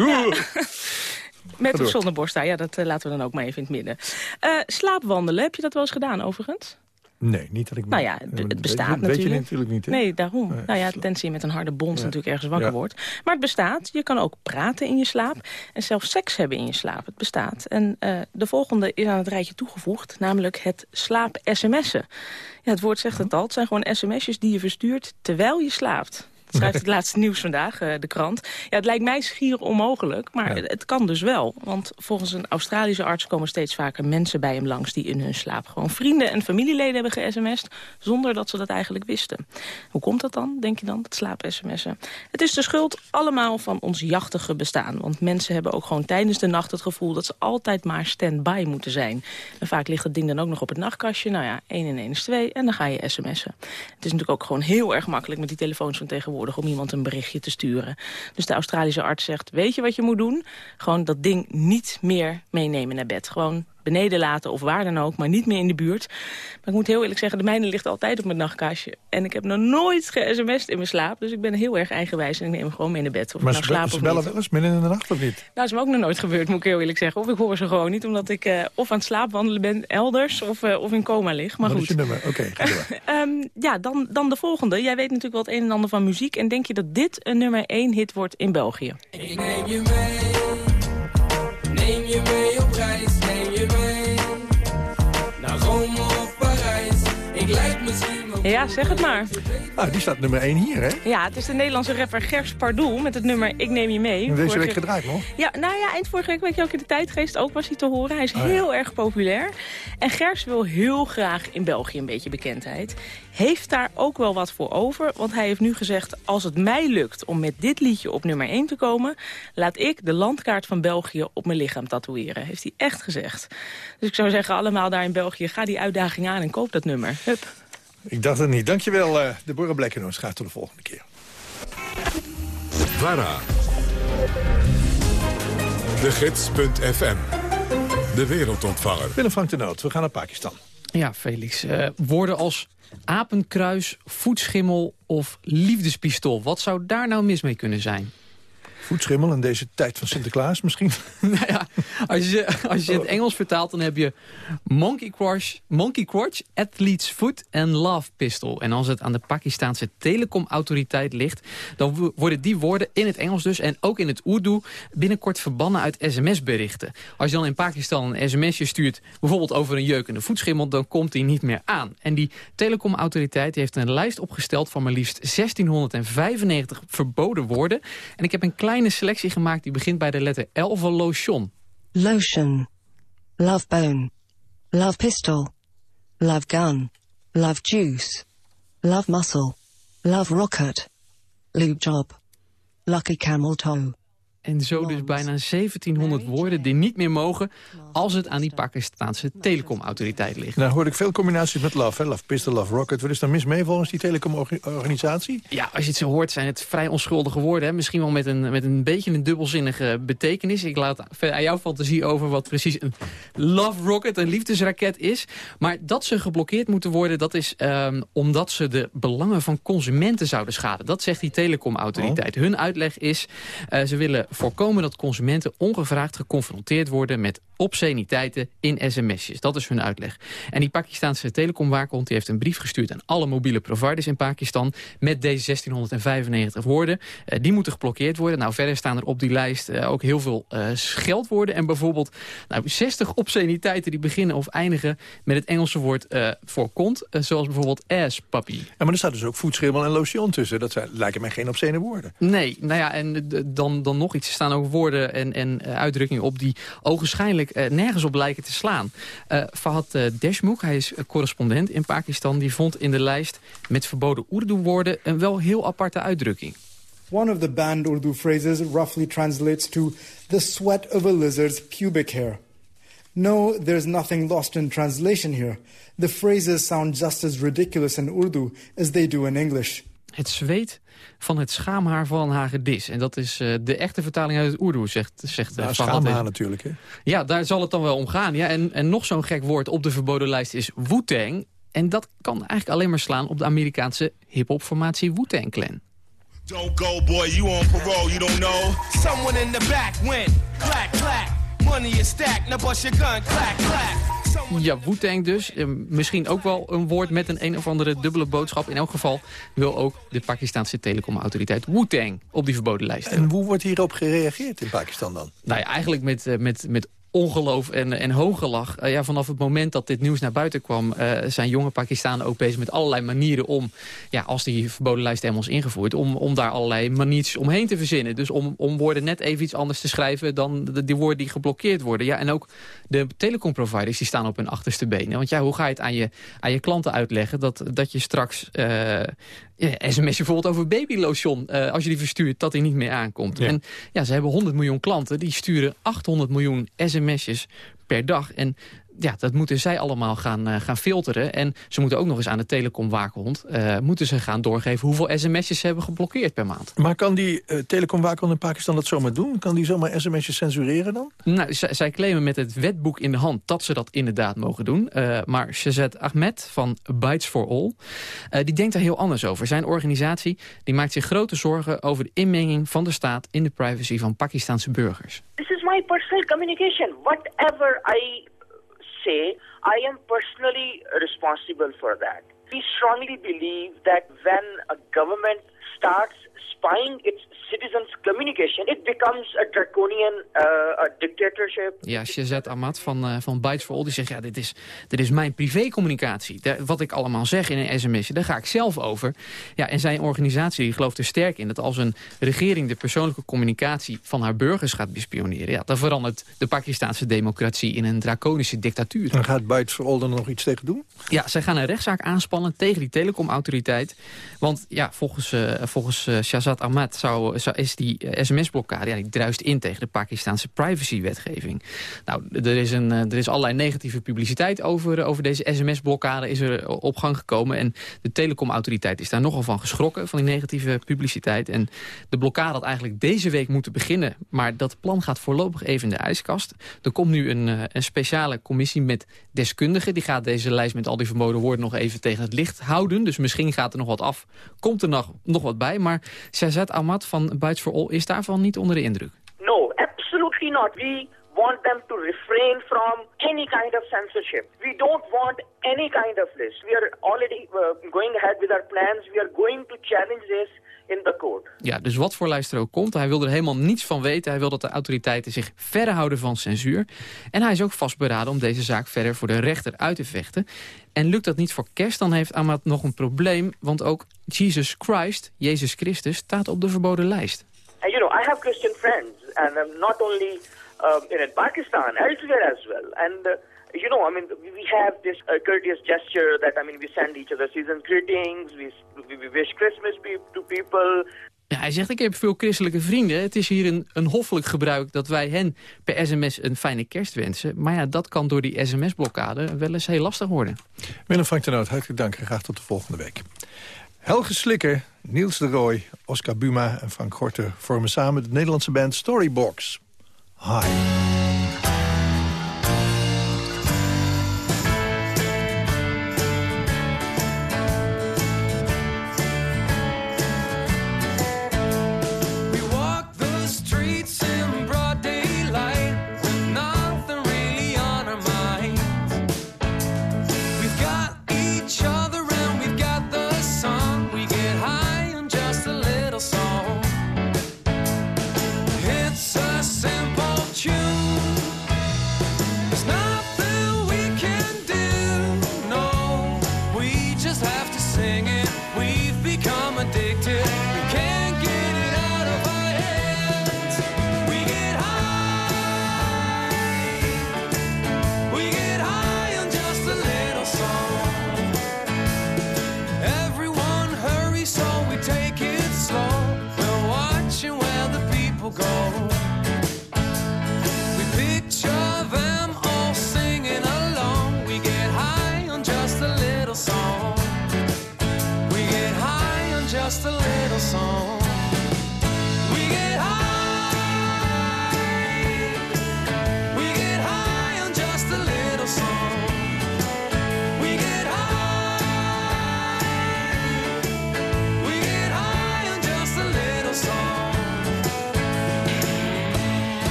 Met door. of zonder borsthaar, ja, dat laten we dan ook maar even in het midden. Slaapwandelen, heb je dat wel eens gedaan overigens? Nee, niet dat ik... Nou ja, het weet bestaat je, natuurlijk. Weet je natuurlijk niet, hè? Nee, daarom. Nee, nou ja, tenzij je met een harde bond Ja. natuurlijk ergens wakker Ja. wordt. Maar het bestaat. Je kan ook praten in je slaap. En zelfs seks hebben in je slaap. Het bestaat. En eh, de volgende is aan het rijtje toegevoegd. Namelijk het slaap-sms'en. Ja, het woord zegt het al. Het zijn gewoon sms'jes die je verstuurt terwijl je slaapt. Schrijft het laatste nieuws vandaag, eh, de krant. Ja, het lijkt mij schier onmogelijk, maar het, het kan dus wel. Want volgens een Australische arts komen steeds vaker mensen bij hem langs... die in hun slaap gewoon vrienden en familieleden hebben ge-sms'd... zonder dat ze dat eigenlijk wisten. Hoe komt dat dan, denk je dan, dat slaap-sms'en? Het is de schuld allemaal van ons jachtige bestaan. Want mensen hebben ook gewoon tijdens de nacht het gevoel... dat ze altijd maar stand-by moeten zijn. En vaak ligt het ding dan ook nog op het nachtkastje. Nou ja, 1 en 1 is 2 en dan ga je sms'en. Het is natuurlijk ook gewoon heel erg makkelijk... met die telefoons van tegenwoordig om iemand een berichtje te sturen. Dus de Australische arts zegt, weet je wat je moet doen? Gewoon dat ding niet meer meenemen naar bed. Gewoon beneden laten of waar dan ook, maar niet meer in de buurt. Maar ik moet heel eerlijk zeggen, de mijne ligt altijd op mijn nachtkastje. En ik heb nog nooit ge-sms'd in mijn slaap. Dus ik ben heel erg eigenwijs en ik neem hem gewoon mee naar bed. Of Maar ik nou ze, slaap ze of bellen niet. wel eens midden in de nacht of niet? Nou, dat is me ook nog nooit gebeurd, moet ik heel eerlijk zeggen. Of ik hoor ze gewoon niet, omdat ik eh, of aan het slaapwandelen ben elders... of, eh, of in coma lig. Maar Wat goed. is je nummer? Oké, ga door. Ehm, ja, dan, dan de volgende. Jij weet natuurlijk wel het een en ander van muziek. En denk je dat dit een nummer 1 hit wordt in België? Ik neem je mee, neem je mee op reis, Ja, zeg het maar. Ah, die staat nummer 1 hier, hè? Ja, het is de Nederlandse rapper Gers Pardoel met het nummer Ik Neem Je Mee. Deze Vorige- week gedraaid nog? Ja, nou ja, eind vorige week weet je ook in de tijdgeest ook was hij te horen. Hij is Oh ja. heel erg populair. En Gers wil heel graag in België een beetje bekendheid. Heeft daar ook wel wat voor over. Want hij heeft nu gezegd, als het mij lukt om met dit liedje op nummer 1 te komen... laat ik de landkaart van België op mijn lichaam tatoeëren. Heeft hij echt gezegd. Dus ik zou zeggen, allemaal daar in België, ga die uitdaging aan en koop dat nummer. Hup. Ik dacht het niet. Dankjewel, eh Deborah Blekkenhoos. Graag tot de volgende keer. VARA. De Gids.fm. De wereldontvanger. Willem Frank de Noot, we gaan naar Pakistan. Ja, Felix. eh, woorden als apenkruis, voetschimmel of liefdespistool. Wat zou daar nou mis mee kunnen zijn? Voetschimmel in deze tijd van Sinterklaas misschien? nou ja, als je, als je het Engels vertaalt, dan heb je monkey crotch, monkey athlete's foot en love pistol. En als het aan de Pakistanse telecomautoriteit ligt, dan wo- worden die woorden in het Engels dus en ook in het Urdu binnenkort verbannen uit sms-berichten. Als je dan in Pakistan een sms'je stuurt, bijvoorbeeld over een jeukende voetschimmel, dan komt die niet meer aan. En die telecomautoriteit heeft een lijst opgesteld van maar liefst 1695 verboden woorden. En ik heb een kleine selectie gemaakt die begint bij de letter L van lotion. Lotion. Love bone. Love pistol. Love gun. Love juice. Love muscle. Love rocket. Lube job. Lucky camel toe. En zo dus bijna 1700 woorden die niet meer mogen... als het aan die Pakistanse telecomautoriteit ligt. Nou hoorde ik veel combinaties met Love, hè? Love Pistol, Love Rocket. Wat is daar mis mee volgens die telecomorganisatie? Ja, als je het zo hoort zijn het vrij onschuldige woorden. Hè? Misschien wel met een, met een beetje een dubbelzinnige betekenis. Ik laat verder aan jouw fantasie over wat precies een love rocket, een liefdesraket is. Maar dat ze geblokkeerd moeten worden, dat is ehm, omdat ze de belangen van consumenten zouden schaden. Dat zegt die telecomautoriteit. Hun uitleg is, eh, ze willen voorkomen dat consumenten ongevraagd geconfronteerd worden met obsceniteiten in sms'jes. Dat is hun uitleg. En die Pakistanse telecomwaakhond die heeft een brief gestuurd aan alle mobiele providers in Pakistan met deze 1695 woorden. Eh, die moeten geblokkeerd worden. Nou, verder staan er op die lijst eh, ook heel veel eh, scheldwoorden. En bijvoorbeeld nou, 60 obsceniteiten die beginnen of eindigen met het Engelse woord voor kont. zoals bijvoorbeeld ass puppy. Ja, maar er staat dus ook voetschimmel en lotion tussen. Dat zijn, lijken mij geen obscene woorden. Nee, nou ja, en dan, dan nog iets. Er staan ook woorden en, en uitdrukkingen op die ogenschijnlijk eh, nergens op lijken te slaan. Eh Fahad eh, Deshmukh, hij is correspondent in Pakistan, die vond in de lijst met verboden Urdu-woorden een wel heel aparte uitdrukking. One of the banned Urdu phrases roughly translates to the sweat of a lizard's pubic hair. No, there's nothing lost in translation here. The phrases sound just as ridiculous in Urdu as they do in English. Het zweet van het schaamhaar van een hagedis. En dat is eh, de echte vertaling uit het Urdu, zegt, zegt eh, Nou, schaamhaar natuurlijk, hè? Ja, daar zal het dan wel om gaan. Ja. En, en nog zo'n gek woord op de verboden lijst is Wu-Tang. En dat kan eigenlijk alleen maar slaan op de Amerikaanse hip-hop-formatie Wu-Tang Clan. Don't go, boy, you on parole, you don't know. Someone in the back went clack, clack. Money is stacked, now bust your gun, clack, clack. Ja, Wu-Tang dus. Misschien ook wel een woord met een een of andere dubbele boodschap. In elk geval wil ook de Pakistanse telecomautoriteit Wu-Tang op die verboden lijst. En hoe wordt hierop gereageerd in Pakistan dan? Nou ja, eigenlijk met, eh, met, met ongeloof en, en hoongelach. Eh, ja, vanaf het moment dat dit nieuws naar buiten kwam... eh, zijn jonge Pakistanen ook bezig met allerlei manieren om... Ja, als die verboden lijst helemaal is ingevoerd... om, om daar allerlei maniertjes omheen te verzinnen. Dus om, om woorden net even iets anders te schrijven... dan de, die woorden die geblokkeerd worden. Ja, en ook de telecomproviders die staan op hun achterste benen. Want ja, hoe ga je het aan je, aan je klanten uitleggen... dat, dat je straks... eh ja, sms bijvoorbeeld over babylotion, eh, als je die verstuurt, dat die niet meer aankomt. Ja. En ja, ze hebben 100 miljoen klanten, die sturen 800 miljoen sms'jes per dag. En ja, dat moeten zij allemaal gaan, eh, gaan filteren. En ze moeten ook nog eens aan de telecomwaakhond... eh moeten ze gaan doorgeven hoeveel sms'jes ze hebben geblokkeerd per maand. Maar kan die uh, telecomwaakhond in Pakistan dat zomaar doen? Kan die zomaar sms'jes censureren dan? Nou, zij, claimen met het wetboek in de hand dat ze dat inderdaad mogen doen. Uh, maar Shazad Ahmed van Bytes for All, uh, die denkt er heel anders over. Zijn organisatie die maakt zich grote zorgen over de inmenging van de staat... in de privacy van Pakistanse burgers. This is my personal communication. Whatever I say, I am personally responsible for that. We strongly believe that when a government starts spying its citizens' communication, it becomes a draconian uh, a dictatorship. Ja, Shazad Ahmad van, uh, van Bytes for All die zegt... ja, dit is, dit is mijn privécommunicatie. Wat ik allemaal zeg in een sms'je, daar ga ik zelf over. Ja, en zijn organisatie die gelooft er sterk in... dat als een regering de persoonlijke communicatie van haar burgers gaat bespioneren... Ja, dan verandert de Pakistanse democratie in een draconische dictatuur. Dan gaat Bytes for All er nog iets tegen doen? Ja, zij gaan een rechtszaak aanspannen tegen die telecomautoriteit. Want ja, volgens, eh, volgens eh, Shahzad Ahmad zou, zou, is die eh, sms-blokkade... Ja, die druist in tegen de Pakistanse privacywetgeving. Nou, er is, een, eh, er is allerlei negatieve publiciteit over, over deze sms-blokkade... is er op gang gekomen. En de telecomautoriteit is daar nogal van geschrokken... van die negatieve publiciteit. En de blokkade had eigenlijk deze week moeten beginnen. Maar dat plan gaat voorlopig even in de ijskast. Er komt nu een, eh, een speciale commissie met deskundigen. Die gaat deze lijst met al die verboden woorden nog even tegen het licht houden. Dus misschien gaat er nog wat af. Komt er nog, nog wat bij. Maar Shahzad Ahmad van Bytes for All is daarvan niet onder de indruk. No, absolutely not. We want them to refrain from any kind of censorship. We don't want any kind of list. We are already uh, going ahead with our plans. We are going to challenge this in. Ja, dus wat voor lijst er ook komt, hij wil er helemaal niets van weten. Hij wil dat de autoriteiten zich verder houden van censuur. En hij is ook vastberaden om deze zaak verder voor de rechter uit te vechten. En lukt dat niet voor kerst, dan heeft Ahmad nog een probleem. Want ook Jesus Christ, Jezus Christus, staat op de verboden lijst. And you know, I have Christian friends, and um, not only um, in Pakistan, elsewhere as well. And uh, you know, I mean, we have this uh, courteous gesture that I mean, we send each other season greetings, we we, we wish Christmas pe- to people. Ja, hij zegt, ik heb veel christelijke vrienden. Het is hier een, een hoffelijk gebruik dat wij hen per sms een fijne kerst wensen. Maar ja, dat kan door die sms-blokkade wel eens heel lastig worden. Willem Frank ten Noot, hartelijk dank en graag tot de volgende week. Helge Slikker, Niels de Rooij, Oscar Buma en Frank Gorter... vormen samen de Nederlandse band Storybox. Hi.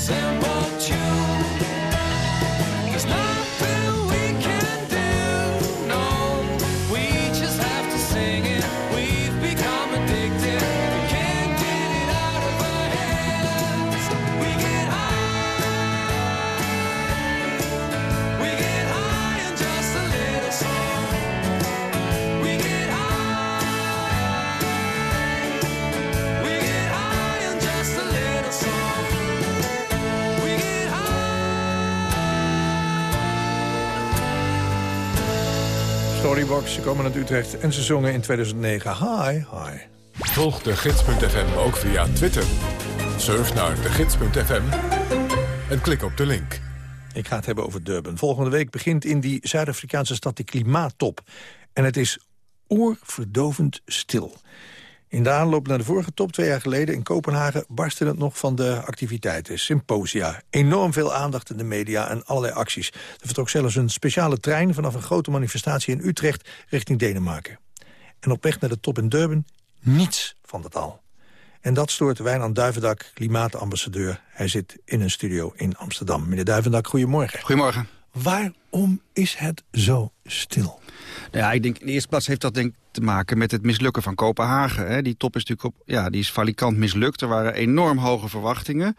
Simple ze komen uit Utrecht en ze zongen in 2009 Hi, hi. Volg de gids.fm ook via Twitter. Surf naar de gids.fm en klik op de link. Ik ga het hebben over Durban. Volgende week begint in die Zuid-Afrikaanse stad de klimaattop. En het is oorverdovend stil. In de aanloop naar de vorige top, twee jaar geleden in Kopenhagen... barstte het nog van de activiteiten, symposia. Enorm veel aandacht in de media en allerlei acties. Er vertrok zelfs een speciale trein vanaf een grote manifestatie in Utrecht richting Denemarken. En op weg naar de top in Durban niets van dat al. En dat stoort Wijnand Duivendak, klimaatambassadeur. Hij zit in een studio in Amsterdam. Meneer Duivendak, goedemorgen. Goedemorgen. Waarom is het zo stil? Nou ja, ik denk in de eerste plaats heeft dat denk te maken met het mislukken van Kopenhagen. Hè. Die top is natuurlijk op, ja, die is valikant mislukt. Er waren enorm hoge verwachtingen.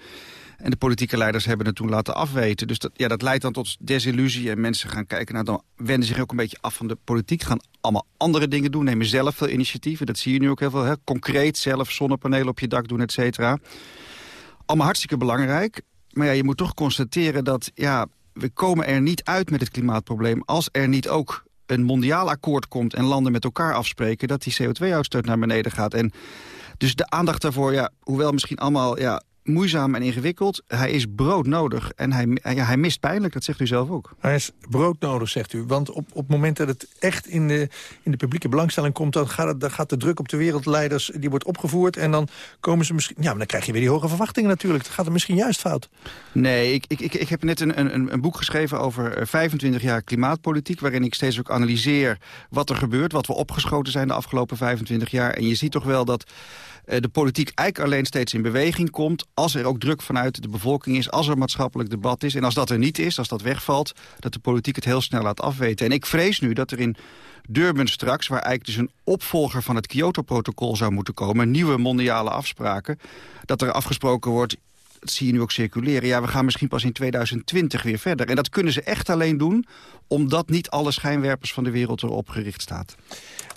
En de politieke leiders hebben het toen laten afweten. Dus dat, ja, dat leidt dan tot desillusie. En mensen gaan kijken, nou, dan wenden zich ook een beetje af van de politiek. Gaan allemaal andere dingen doen, nemen zelf veel initiatieven. Dat zie je nu ook heel veel. Hè. Concreet zelf zonnepanelen op je dak doen, et cetera. Allemaal hartstikke belangrijk. Maar ja, je moet toch constateren dat ja, we komen er niet uit met het klimaatprobleem... als er niet ook een mondiaal akkoord komt en landen met elkaar afspreken... dat die CO2-uitstoot naar beneden gaat. En dus de aandacht daarvoor, ja, hoewel misschien allemaal ja, moeizaam en ingewikkeld... hij is broodnodig en hij, ja, hij mist pijnlijk, dat zegt u zelf ook. Hij is broodnodig, zegt u. Want op, op het moment dat het echt in de, in de publieke belangstelling komt... Dan gaat, het, dan gaat de druk op de wereldleiders die wordt opgevoerd... en dan komen ze misschien... Ja, maar dan krijg je weer die hoge verwachtingen natuurlijk. Dan gaat het misschien juist fout. Nee, ik, ik, ik, ik heb net een, een, een boek geschreven over eh, 25 jaar klimaatpolitiek... waarin ik steeds ook analyseer wat er gebeurt... wat we opgeschoten zijn de afgelopen 25 jaar. En je ziet toch wel dat eh, de politiek eigenlijk alleen steeds in beweging komt... als er ook druk vanuit de bevolking is, als er maatschappelijk debat is. En als dat er niet is, als dat wegvalt, dat de politiek het heel snel laat afweten. En ik vrees nu dat er in Durban straks, waar eigenlijk dus een opvolger van het Kyoto-protocol zou moeten komen... nieuwe mondiale afspraken, dat er afgesproken wordt dat zie je nu ook circuleren. Ja, we gaan misschien pas in 2020 weer verder. En dat kunnen ze echt alleen doen... omdat niet alle schijnwerpers van de wereld erop gericht staat.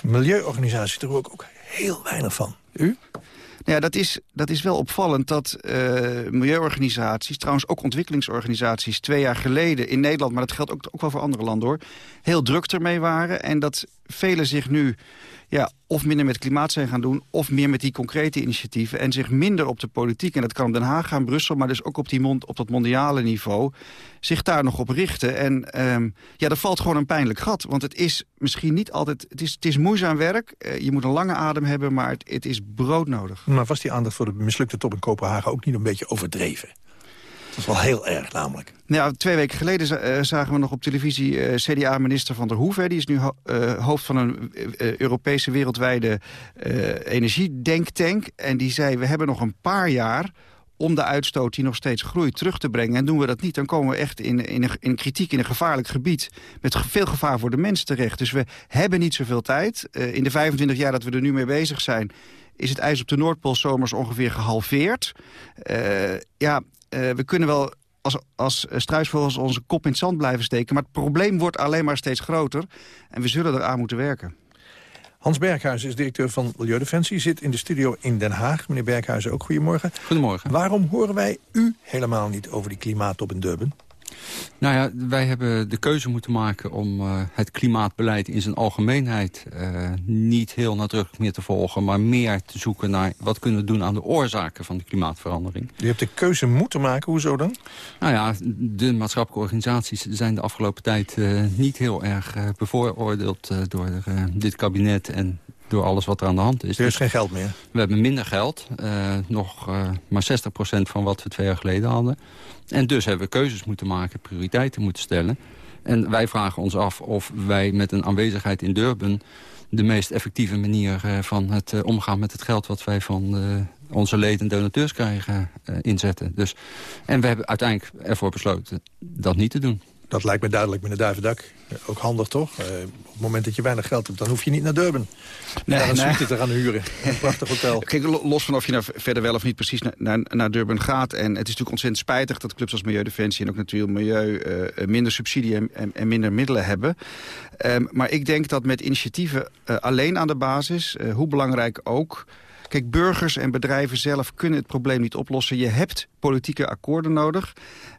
Milieuorganisaties er ook, ook heel weinig van. U? Nou ja, dat is, dat is wel opvallend dat uh, milieuorganisaties, trouwens ook ontwikkelingsorganisaties... twee jaar geleden in Nederland, maar dat geldt ook, ook wel voor andere landen hoor... heel druk ermee waren en dat velen zich nu ja, of minder met klimaat zijn gaan doen... of meer met die concrete initiatieven en zich minder op de politiek... en dat kan Den Haag gaan, Brussel, maar dus ook op, die mond, op dat mondiale niveau... zich daar nog op richten. En um, ja, er valt gewoon een pijnlijk gat. Want het is misschien niet altijd... Het is, het is moeizaam werk, uh, je moet een lange adem hebben... maar het, het is broodnodig. Maar was die aandacht voor de mislukte top in Kopenhagen ook niet een beetje overdreven? Dat is wel heel erg namelijk. Nou, twee weken geleden uh, zagen we nog op televisie uh, CDA-minister Van der Hoeven. Die is nu uh, hoofd van een Europese wereldwijde energiedenktank. En die zei, we hebben nog een paar jaar om de uitstoot die nog steeds groeit terug te brengen. En doen we dat niet, dan komen we echt in, in, in kritiek in een gevaarlijk gebied... met veel gevaar voor de mens terecht. Dus we hebben niet zoveel tijd. in de 25 jaar dat we er nu mee bezig zijn is het ijs op de Noordpool zomers ongeveer gehalveerd. ja, uh, we kunnen wel als, als struisvogels onze kop in het zand blijven steken... maar het probleem wordt alleen maar steeds groter. En we zullen eraan moeten werken. Hans Berghuizen is directeur van Milieudefensie. Zit in de studio in Den Haag. Meneer Berghuizen, ook goedemorgen. Goedemorgen. Waarom horen wij u helemaal niet over die klimaattop in Durban? Nou ja, wij hebben de keuze moeten maken om uh, het klimaatbeleid in zijn algemeenheid uh, niet heel nadrukkelijk meer te volgen, maar meer te zoeken naar wat kunnen we doen aan de oorzaken van de klimaatverandering. Je hebt de keuze moeten maken, hoezo dan? Nou ja, de maatschappelijke organisaties zijn de afgelopen tijd uh, niet heel erg bevooroordeeld door dit kabinet en door alles wat er aan de hand is. Er is geen geld meer? We hebben minder geld, nog maar 60% van wat we twee jaar geleden hadden. En dus hebben we keuzes moeten maken, prioriteiten moeten stellen. En wij vragen ons af of wij met een aanwezigheid in Durban... de meest effectieve manier uh, van het omgaan met het geld... wat wij van onze leden en donateurs krijgen inzetten. Dus, en we hebben uiteindelijk ervoor besloten dat niet te doen. Dat lijkt me duidelijk, meneer Duivendak. Ook handig, toch? Uh, op het moment dat je weinig geld hebt, dan hoef je niet naar Durban. Nee, daar een nee. suite te gaan huren. Een prachtig hotel. Kijk, los van of je nou verder wel of niet precies naar, naar, naar, Durban gaat. En het is natuurlijk ontzettend spijtig dat clubs als Milieudefensie... en ook natuurlijk Milieu uh, minder subsidie en, en, en, minder middelen hebben. Um, maar ik denk dat met initiatieven uh, alleen aan de basis, hoe belangrijk ook... Kijk, burgers en bedrijven zelf kunnen het probleem niet oplossen. Je hebt politieke akkoorden nodig.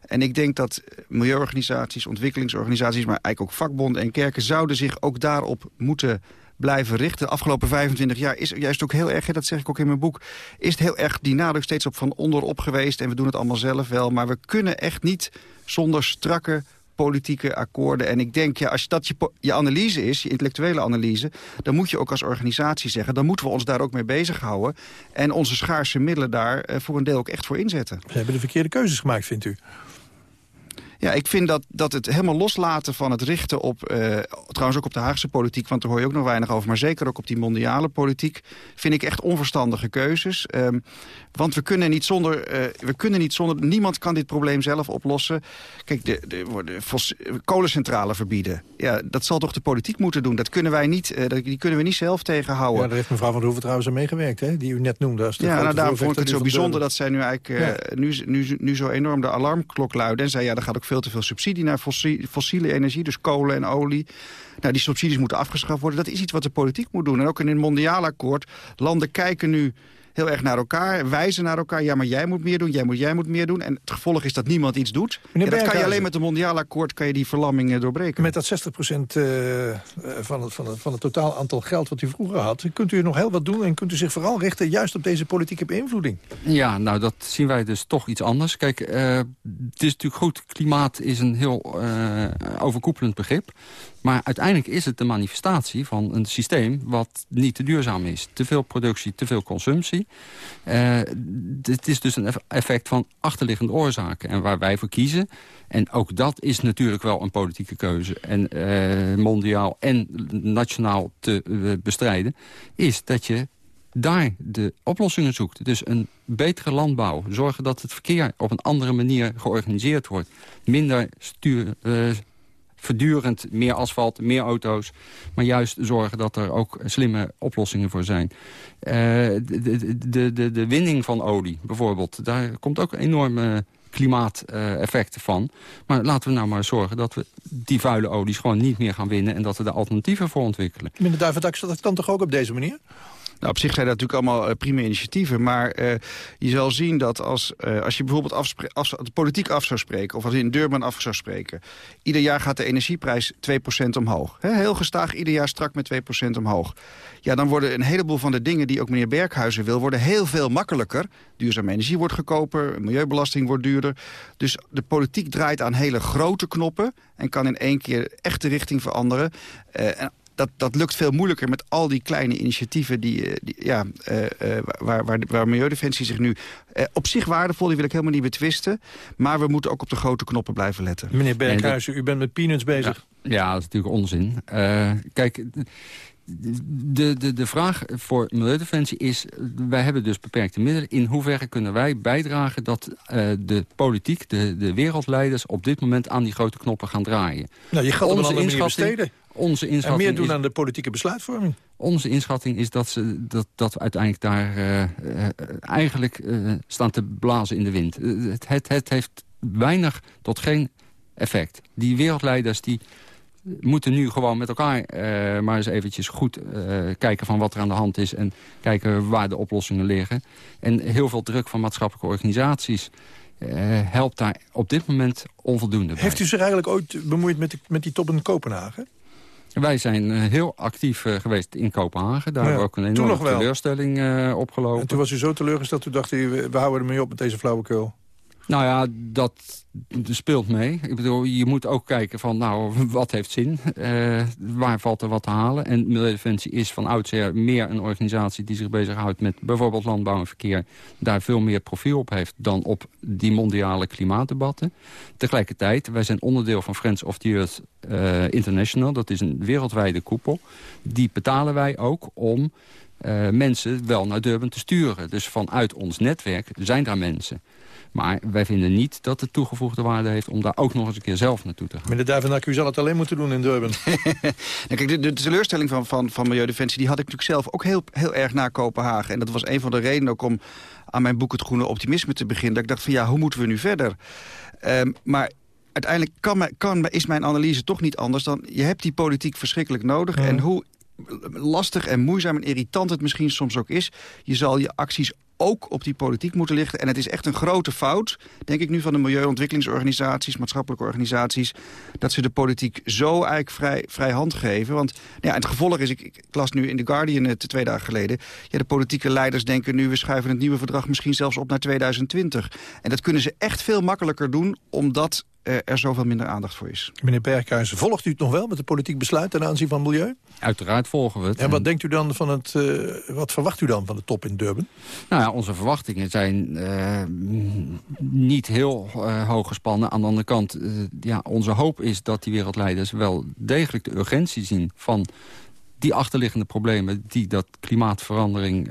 En ik denk dat milieuorganisaties, ontwikkelingsorganisaties... maar eigenlijk ook vakbonden en kerken zouden zich ook daarop moeten blijven richten. De afgelopen 25 jaar is juist ook heel erg, dat zeg ik ook in mijn boek... is het heel erg die nadruk steeds op van onderop geweest... en we doen het allemaal zelf wel. Maar we kunnen echt niet zonder strakke politieke akkoorden. En ik denk, ja, als dat je, je analyse is, je intellectuele analyse... dan moet je ook als organisatie zeggen... dan moeten we ons daar ook mee bezighouden. En onze schaarse middelen daar uh, voor een deel ook echt voor inzetten. Ze hebben de verkeerde keuzes gemaakt, vindt u? Ja, ik vind dat, dat het helemaal loslaten van het richten op... eh, trouwens ook op de Haagse politiek, want daar hoor je ook nog weinig over... maar zeker ook op die mondiale politiek... vind ik echt onverstandige keuzes. Ehm, want we kunnen niet zonder... eh, we kunnen niet zonder niemand kan dit probleem zelf oplossen. Kijk, de, de, de, fos- kolencentrale verbieden. Ja, dat zal toch de politiek moeten doen. Dat kunnen wij niet, eh, die kunnen we niet zelf tegenhouden. Ja, daar heeft mevrouw Van der Hoeven trouwens aan meegewerkt, hè? die u net noemde. Als de Ja, nou, daarom vond ik het zo bijzonder dat zij nu eigenlijk nu, nu, nu zo enorm de alarmklok luiden. En zei, ja, er gaat ook veel te veel subsidie naar fossi- fossiele energie, dus kolen en olie. Nou, die subsidies moeten afgeschaft worden. Dat is iets wat de politiek moet doen. En ook in een mondiaal akkoord, landen kijken nu heel erg naar elkaar, wijzen naar elkaar. Ja, maar jij moet meer doen, jij moet, jij moet meer doen. En het gevolg is dat niemand iets doet. Ja, dat kan je alleen met een mondiaal akkoord kan je die verlamming doorbreken. Met dat 60% eh, eh, van, het, van, het, van het totaal aantal geld wat u vroeger had... kunt u nog heel wat doen en kunt u zich vooral richten... juist op deze politieke beïnvloeding. Ja, nou dat zien wij dus toch iets anders. Kijk, eh, het is natuurlijk goed, klimaat is een heel eh, overkoepelend begrip. Maar uiteindelijk is het de manifestatie van een systeem wat niet te duurzaam is. Te veel productie, te veel consumptie. Eh, het is dus een eff- effect van achterliggende oorzaken. En waar wij voor kiezen, en ook dat is natuurlijk wel een politieke keuze... en eh, mondiaal en nationaal te eh, bestrijden... is dat je daar de oplossingen zoekt. Dus een betere landbouw. Zorgen dat het verkeer op een andere manier georganiseerd wordt. Minder stuur, verdurend, meer asfalt, meer auto's. Maar juist zorgen dat er ook slimme oplossingen voor zijn. Eh, de, de, de, de, de winning van olie bijvoorbeeld. Daar komt ook enorme klimaateffecten van. Maar laten we nou maar zorgen dat we die vuile olies gewoon niet meer gaan winnen... en dat we daar alternatieven voor ontwikkelen. Meneer Duivendak, dat kan toch ook op deze manier? Nou, op zich zijn dat natuurlijk allemaal eh, prima initiatieven. Maar eh, je zal zien dat als, eh, als je bijvoorbeeld af, de politiek af zou spreken... of als je in Durban af zou spreken... ieder jaar gaat de energieprijs 2% omhoog. Heel gestaag, ieder jaar strak met 2% omhoog. Ja, dan worden een heleboel van de dingen die ook meneer Berghuizen wil... worden heel veel makkelijker. Duurzame energie wordt goedkoper, milieubelasting wordt duurder. Dus de politiek draait aan hele grote knoppen... en kan in één keer echt de richting veranderen. En dat, dat lukt veel moeilijker met al die kleine initiatieven... Die, eh, die, ja, eh, eh, waar, waar, waar Milieudefensie zich nu op zich waardevol... die wil ik helemaal niet betwisten. Maar we moeten ook op de grote knoppen blijven letten. Meneer Berghuizen, u bent met peanuts bezig. Ja, dat is natuurlijk onzin. Eh, kijk, de, de, de vraag voor Milieudefensie is... wij hebben dus beperkte middelen. In hoeverre kunnen wij bijdragen dat eh, de politiek, de, de wereldleiders... op dit moment aan die grote knoppen gaan draaien? Nou, je gaat op een Onze inschatting- besteden. Onze En inschatting meer doen is- aan de politieke besluitvorming. onze inschatting is dat, ze, dat, dat we uiteindelijk daar eh, eh, eigenlijk staan te blazen in de wind. Het, het, het heeft weinig tot geen effect. Die wereldleiders die moeten nu gewoon met elkaar eh, maar eens eventjes goed eh, kijken van wat er aan de hand is... en kijken waar de oplossingen liggen. En heel veel druk van maatschappelijke organisaties... eh, helpt daar op dit moment onvoldoende bij. Heeft u zich eigenlijk ooit bemoeid met, de, met die top in Kopenhagen? Wij zijn heel actief geweest in Kopenhagen. Daar Ja, hebben we ook een toen enorme teleurstelling opgelopen. En toen was u zo teleurgesteld, u dacht, u, we we houden ermee op met deze flauwekul. Nou ja, dat speelt mee. Ik bedoel, je moet ook kijken van, nou, wat heeft zin? Eh, waar valt er wat te halen? En Milieudefensie is van oudsher meer een organisatie... die zich bezighoudt met bijvoorbeeld landbouw en verkeer... daar veel meer profiel op heeft dan op die mondiale klimaatdebatten. Tegelijkertijd, wij zijn onderdeel van Friends of the Earth eh, International. Dat is een wereldwijde koepel. Die betalen wij ook om eh, mensen wel naar Durban te sturen. Dus vanuit ons netwerk zijn daar mensen. Maar wij vinden niet dat het toegevoegde waarde heeft... om daar ook nog eens een keer zelf naartoe te gaan. Meneer Duivendak, u zal het alleen moeten doen in Durban. Nou, kijk, de, de teleurstelling van, van, van Milieudefensie... die had ik natuurlijk zelf ook heel, heel erg na Kopenhagen. En dat was een van de redenen ook om aan mijn boek Het Groene Optimisme te beginnen. Dat ik dacht van ja, hoe moeten we nu verder? Ehm, maar uiteindelijk kan, mij- kan, is mijn analyse toch niet anders dan... je hebt die politiek verschrikkelijk nodig. En hoe lastig en moeizaam en irritant het misschien soms ook is... je zal je acties ook op die politiek moeten lichten. En het is echt een grote fout, denk ik nu, van de milieuontwikkelingsorganisaties, maatschappelijke organisaties, dat ze de politiek zo eigenlijk vrij, vrij hand geven. Want ja, het gevolg is, ik, ik las nu in The Guardian het twee dagen geleden, ja, de politieke leiders denken nu, we schuiven het nieuwe verdrag misschien zelfs op naar 2020. En dat kunnen ze echt veel makkelijker doen, omdat eh, er zoveel minder aandacht voor is. Meneer Berghuizen, volgt u het nog wel met de politiek besluit ten aanzien van milieu? Uiteraard volgen we het. En wat denkt u dan van het, eh, wat verwacht u dan van de top in Durban? Nou onze verwachtingen zijn eh, niet heel eh, hoog gespannen. Aan de andere kant, eh, ja, onze hoop is dat die wereldleiders wel degelijk de urgentie zien van die achterliggende problemen die dat klimaatverandering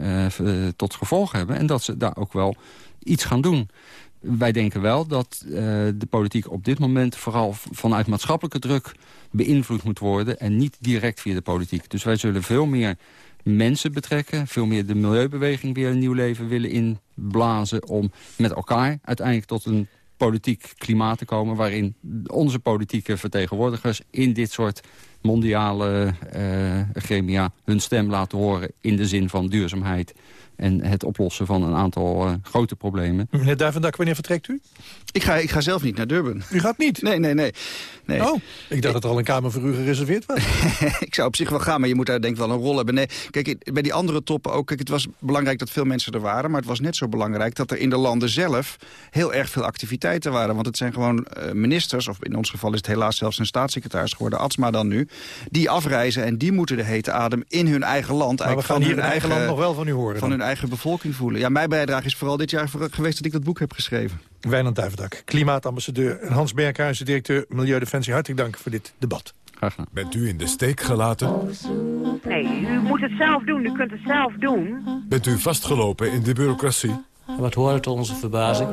tot gevolg hebben. En dat ze daar ook wel iets gaan doen. Wij denken wel dat de politiek op dit moment vooral vanuit maatschappelijke druk beïnvloed moet worden en niet direct via de politiek. Dus wij zullen veel meer mensen betrekken, veel meer de milieubeweging weer een nieuw leven willen inblazen om met elkaar uiteindelijk tot een politiek klimaat te komen... waarin onze politieke vertegenwoordigers in dit soort mondiale eh, gremia hun stem laten horen... in de zin van duurzaamheid en het oplossen van een aantal eh, grote problemen. Meneer Duivendak, wanneer vertrekt u? Ik ga, ik ga zelf niet naar Durban. U gaat niet? Nee, nee, nee. nee. Oh, ik dacht dat er al een kamer voor u gereserveerd was. ik zou op zich wel gaan, maar je moet daar denk ik wel een rol hebben. Nee, kijk, bij die andere toppen ook... Kijk, het was belangrijk dat veel mensen er waren... maar het was net zo belangrijk dat er in de landen zelf... heel erg veel activiteiten waren. Want het zijn gewoon eh, ministers, of in ons geval is het helaas zelfs een staatssecretaris geworden... Atsma dan nu, die afreizen en die moeten de hete adem in hun eigen land... Maar we eigenlijk gaan van hier in hun eigen land nog wel van u horen. Van hun eigen bevolking voelen. Ja, mijn bijdrage is vooral dit jaar geweest dat ik dat boek heb geschreven. Wijnand Duivendak, klimaatambassadeur en Hans Berghuizen, directeur Milieudefensie. Hartelijk dank voor dit debat. Graag gedaan. Bent u in de steek gelaten? Nee, u moet het zelf doen. U kunt het zelf doen. Bent u vastgelopen in de bureaucratie? En wat we tot onze verbazing?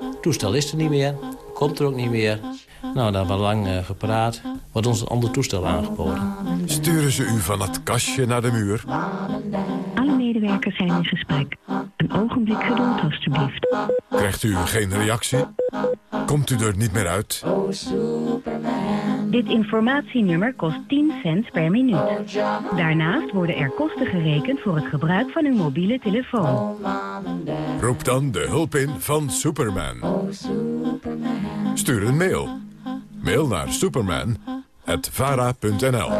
Het toestel is er niet meer. Komt er ook niet meer. Nou, daar hebben we lang eh, gepraat. Wordt ons een ander toestel aangeboden. Sturen ze u van het kastje naar de muur? Alle medewerkers zijn in gesprek. Een ogenblik geduld, alstublieft. Krijgt u geen reactie? Komt u er niet meer uit? Dit informatienummer kost 10 cent per minuut. Daarnaast worden er kosten gerekend voor het gebruik van uw mobiele telefoon. Roep dan de hulp in van Superman. Stuur een mail. Mail naar superman.vara.nl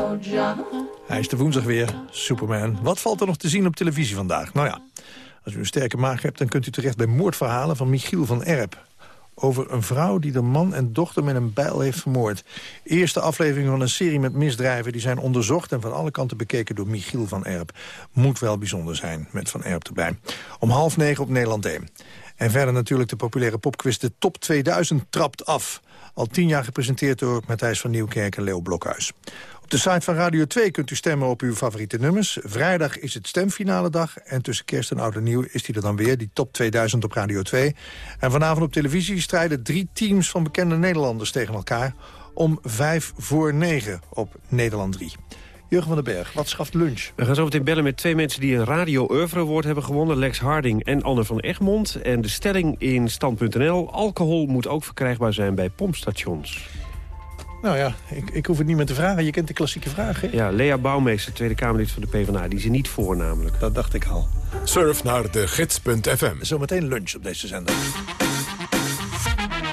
Hij is de woensdag weer, Superman. Wat valt er nog te zien op televisie vandaag? Nou ja, als u een sterke maag hebt... dan kunt u terecht bij moordverhalen van Michiel van Erp. Over een vrouw die de man en dochter met een bijl heeft vermoord. Eerste aflevering van een serie met misdrijven... die zijn onderzocht en van alle kanten bekeken door Michiel van Erp. Moet wel bijzonder zijn met Van Erp erbij. Om half negen op Nederland 1. En verder natuurlijk de populaire popquiz De Top 2000 trapt af. Al tien jaar gepresenteerd door Matthijs van Nieuwkerk en Leo Blokhuis. Op de site van Radio 2 kunt u stemmen op uw favoriete nummers. Vrijdag is het stemfinale dag. En tussen kerst en oud en nieuw is die er dan weer, die top 2000 op Radio 2. En vanavond op televisie strijden drie teams van bekende Nederlanders tegen elkaar... om vijf voor negen op Nederland 3. Jurgen van den Berg, wat schaft lunch? We gaan zo meteen bellen met twee mensen die een Radio Oeuvre Award hebben gewonnen. Lex Harding en Anne van Egmond. En de stelling in stand.nl. Alcohol moet ook verkrijgbaar zijn bij pompstations. Nou ja, ik, ik hoef het niet meer te vragen. Je kent de klassieke vraag, hè? Ja, Lea Bouwmeester, Tweede Kamerlid van de PvdA. Die is er niet voor namelijk. Dat dacht ik al. Surf naar de gids.fm. Zometeen lunch op deze zender.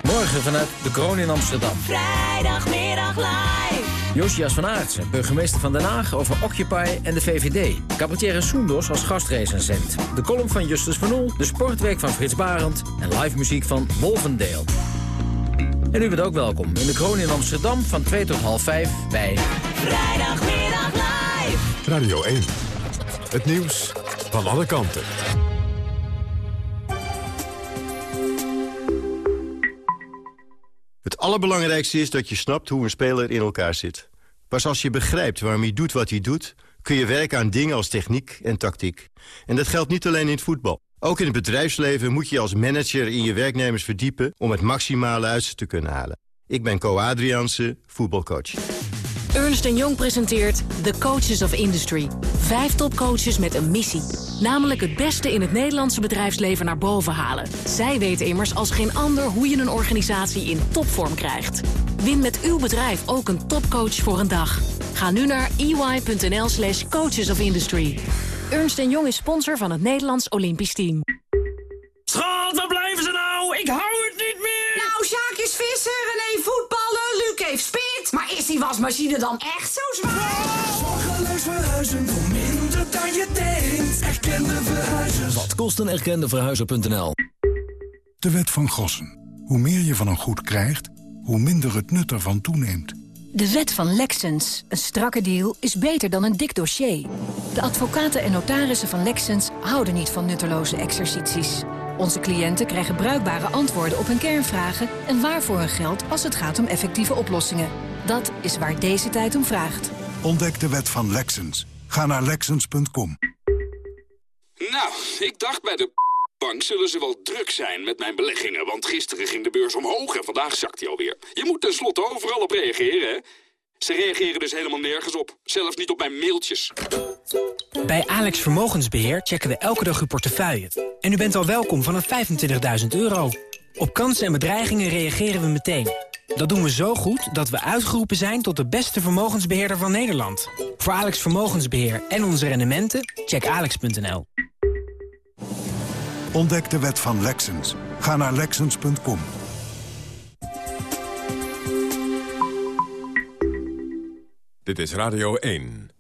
Morgen vanuit de Kroon in Amsterdam. Vrijdagmiddag live. Josias van Aartsen, burgemeester van Den Haag over Occupy en de VVD. Cabaretier Soendos als gastrecensent. De column van Justus van Oel, de sportweek van Frits Barend... en live muziek van Wolvendeel. En u bent ook welkom in de Kroon in Amsterdam van 2 tot half 5 bij... Vrijdagmiddag live. Radio 1. Het nieuws van alle kanten. Het allerbelangrijkste is dat je snapt hoe een speler in elkaar zit. Pas als je begrijpt waarom hij doet wat hij doet... kun je werken aan dingen als techniek en tactiek. En dat geldt niet alleen in het voetbal. Ook in het bedrijfsleven moet je als manager in je werknemers verdiepen... om het maximale uit ze te kunnen halen. Ik ben Co Adriaanse, voetbalcoach. Ernst Jong presenteert The Coaches of Industry. Vijf topcoaches met een missie. Namelijk het beste in het Nederlandse bedrijfsleven naar boven halen. Zij weten immers als geen ander hoe je een organisatie in topvorm krijgt. Win met uw bedrijf ook een topcoach voor een dag. Ga nu naar ey.nl slash coaches of industry. Ernst Jong is sponsor van het Nederlands Olympisch Team. Schat, waar blijven ze nou? Ik hou het niet meer! Nou, Sjaak is visser, René voetballen, Luc heeft spit. Maar is die wasmachine dan echt zo zwaar? Zorgeloos verhuizen je denkt. Erkende verhuizers. Wat kost een erkende verhuizer.nl? De wet van Gossen. Hoe meer je van een goed krijgt, hoe minder het nut ervan toeneemt. De wet van Lexens. Een strakke deal is beter dan een dik dossier. De advocaten en notarissen van Lexens houden niet van nutteloze exercities. Onze cliënten krijgen bruikbare antwoorden op hun kernvragen... en waarvoor hun geld als het gaat om effectieve oplossingen. Dat is waar deze tijd om vraagt. Ontdek de wet van Lexens. Ga naar Lexens.com. Nou, ik dacht bij de bank zullen ze wel druk zijn met mijn beleggingen... want gisteren ging de beurs omhoog en vandaag zakt hij alweer. Je moet tenslotte overal op reageren, hè? Ze reageren dus helemaal nergens op. Zelfs niet op mijn mailtjes. Bij Alex Vermogensbeheer checken we elke dag uw portefeuille. En u bent al welkom vanaf 25.000 euro. Op kansen en bedreigingen reageren we meteen. Dat doen we zo goed dat we uitgeroepen zijn tot de beste vermogensbeheerder van Nederland. Voor Alex Vermogensbeheer en onze rendementen, check alex.nl. Ontdek de wet van Lexens. Ga naar Lexens.com. Dit is Radio 1.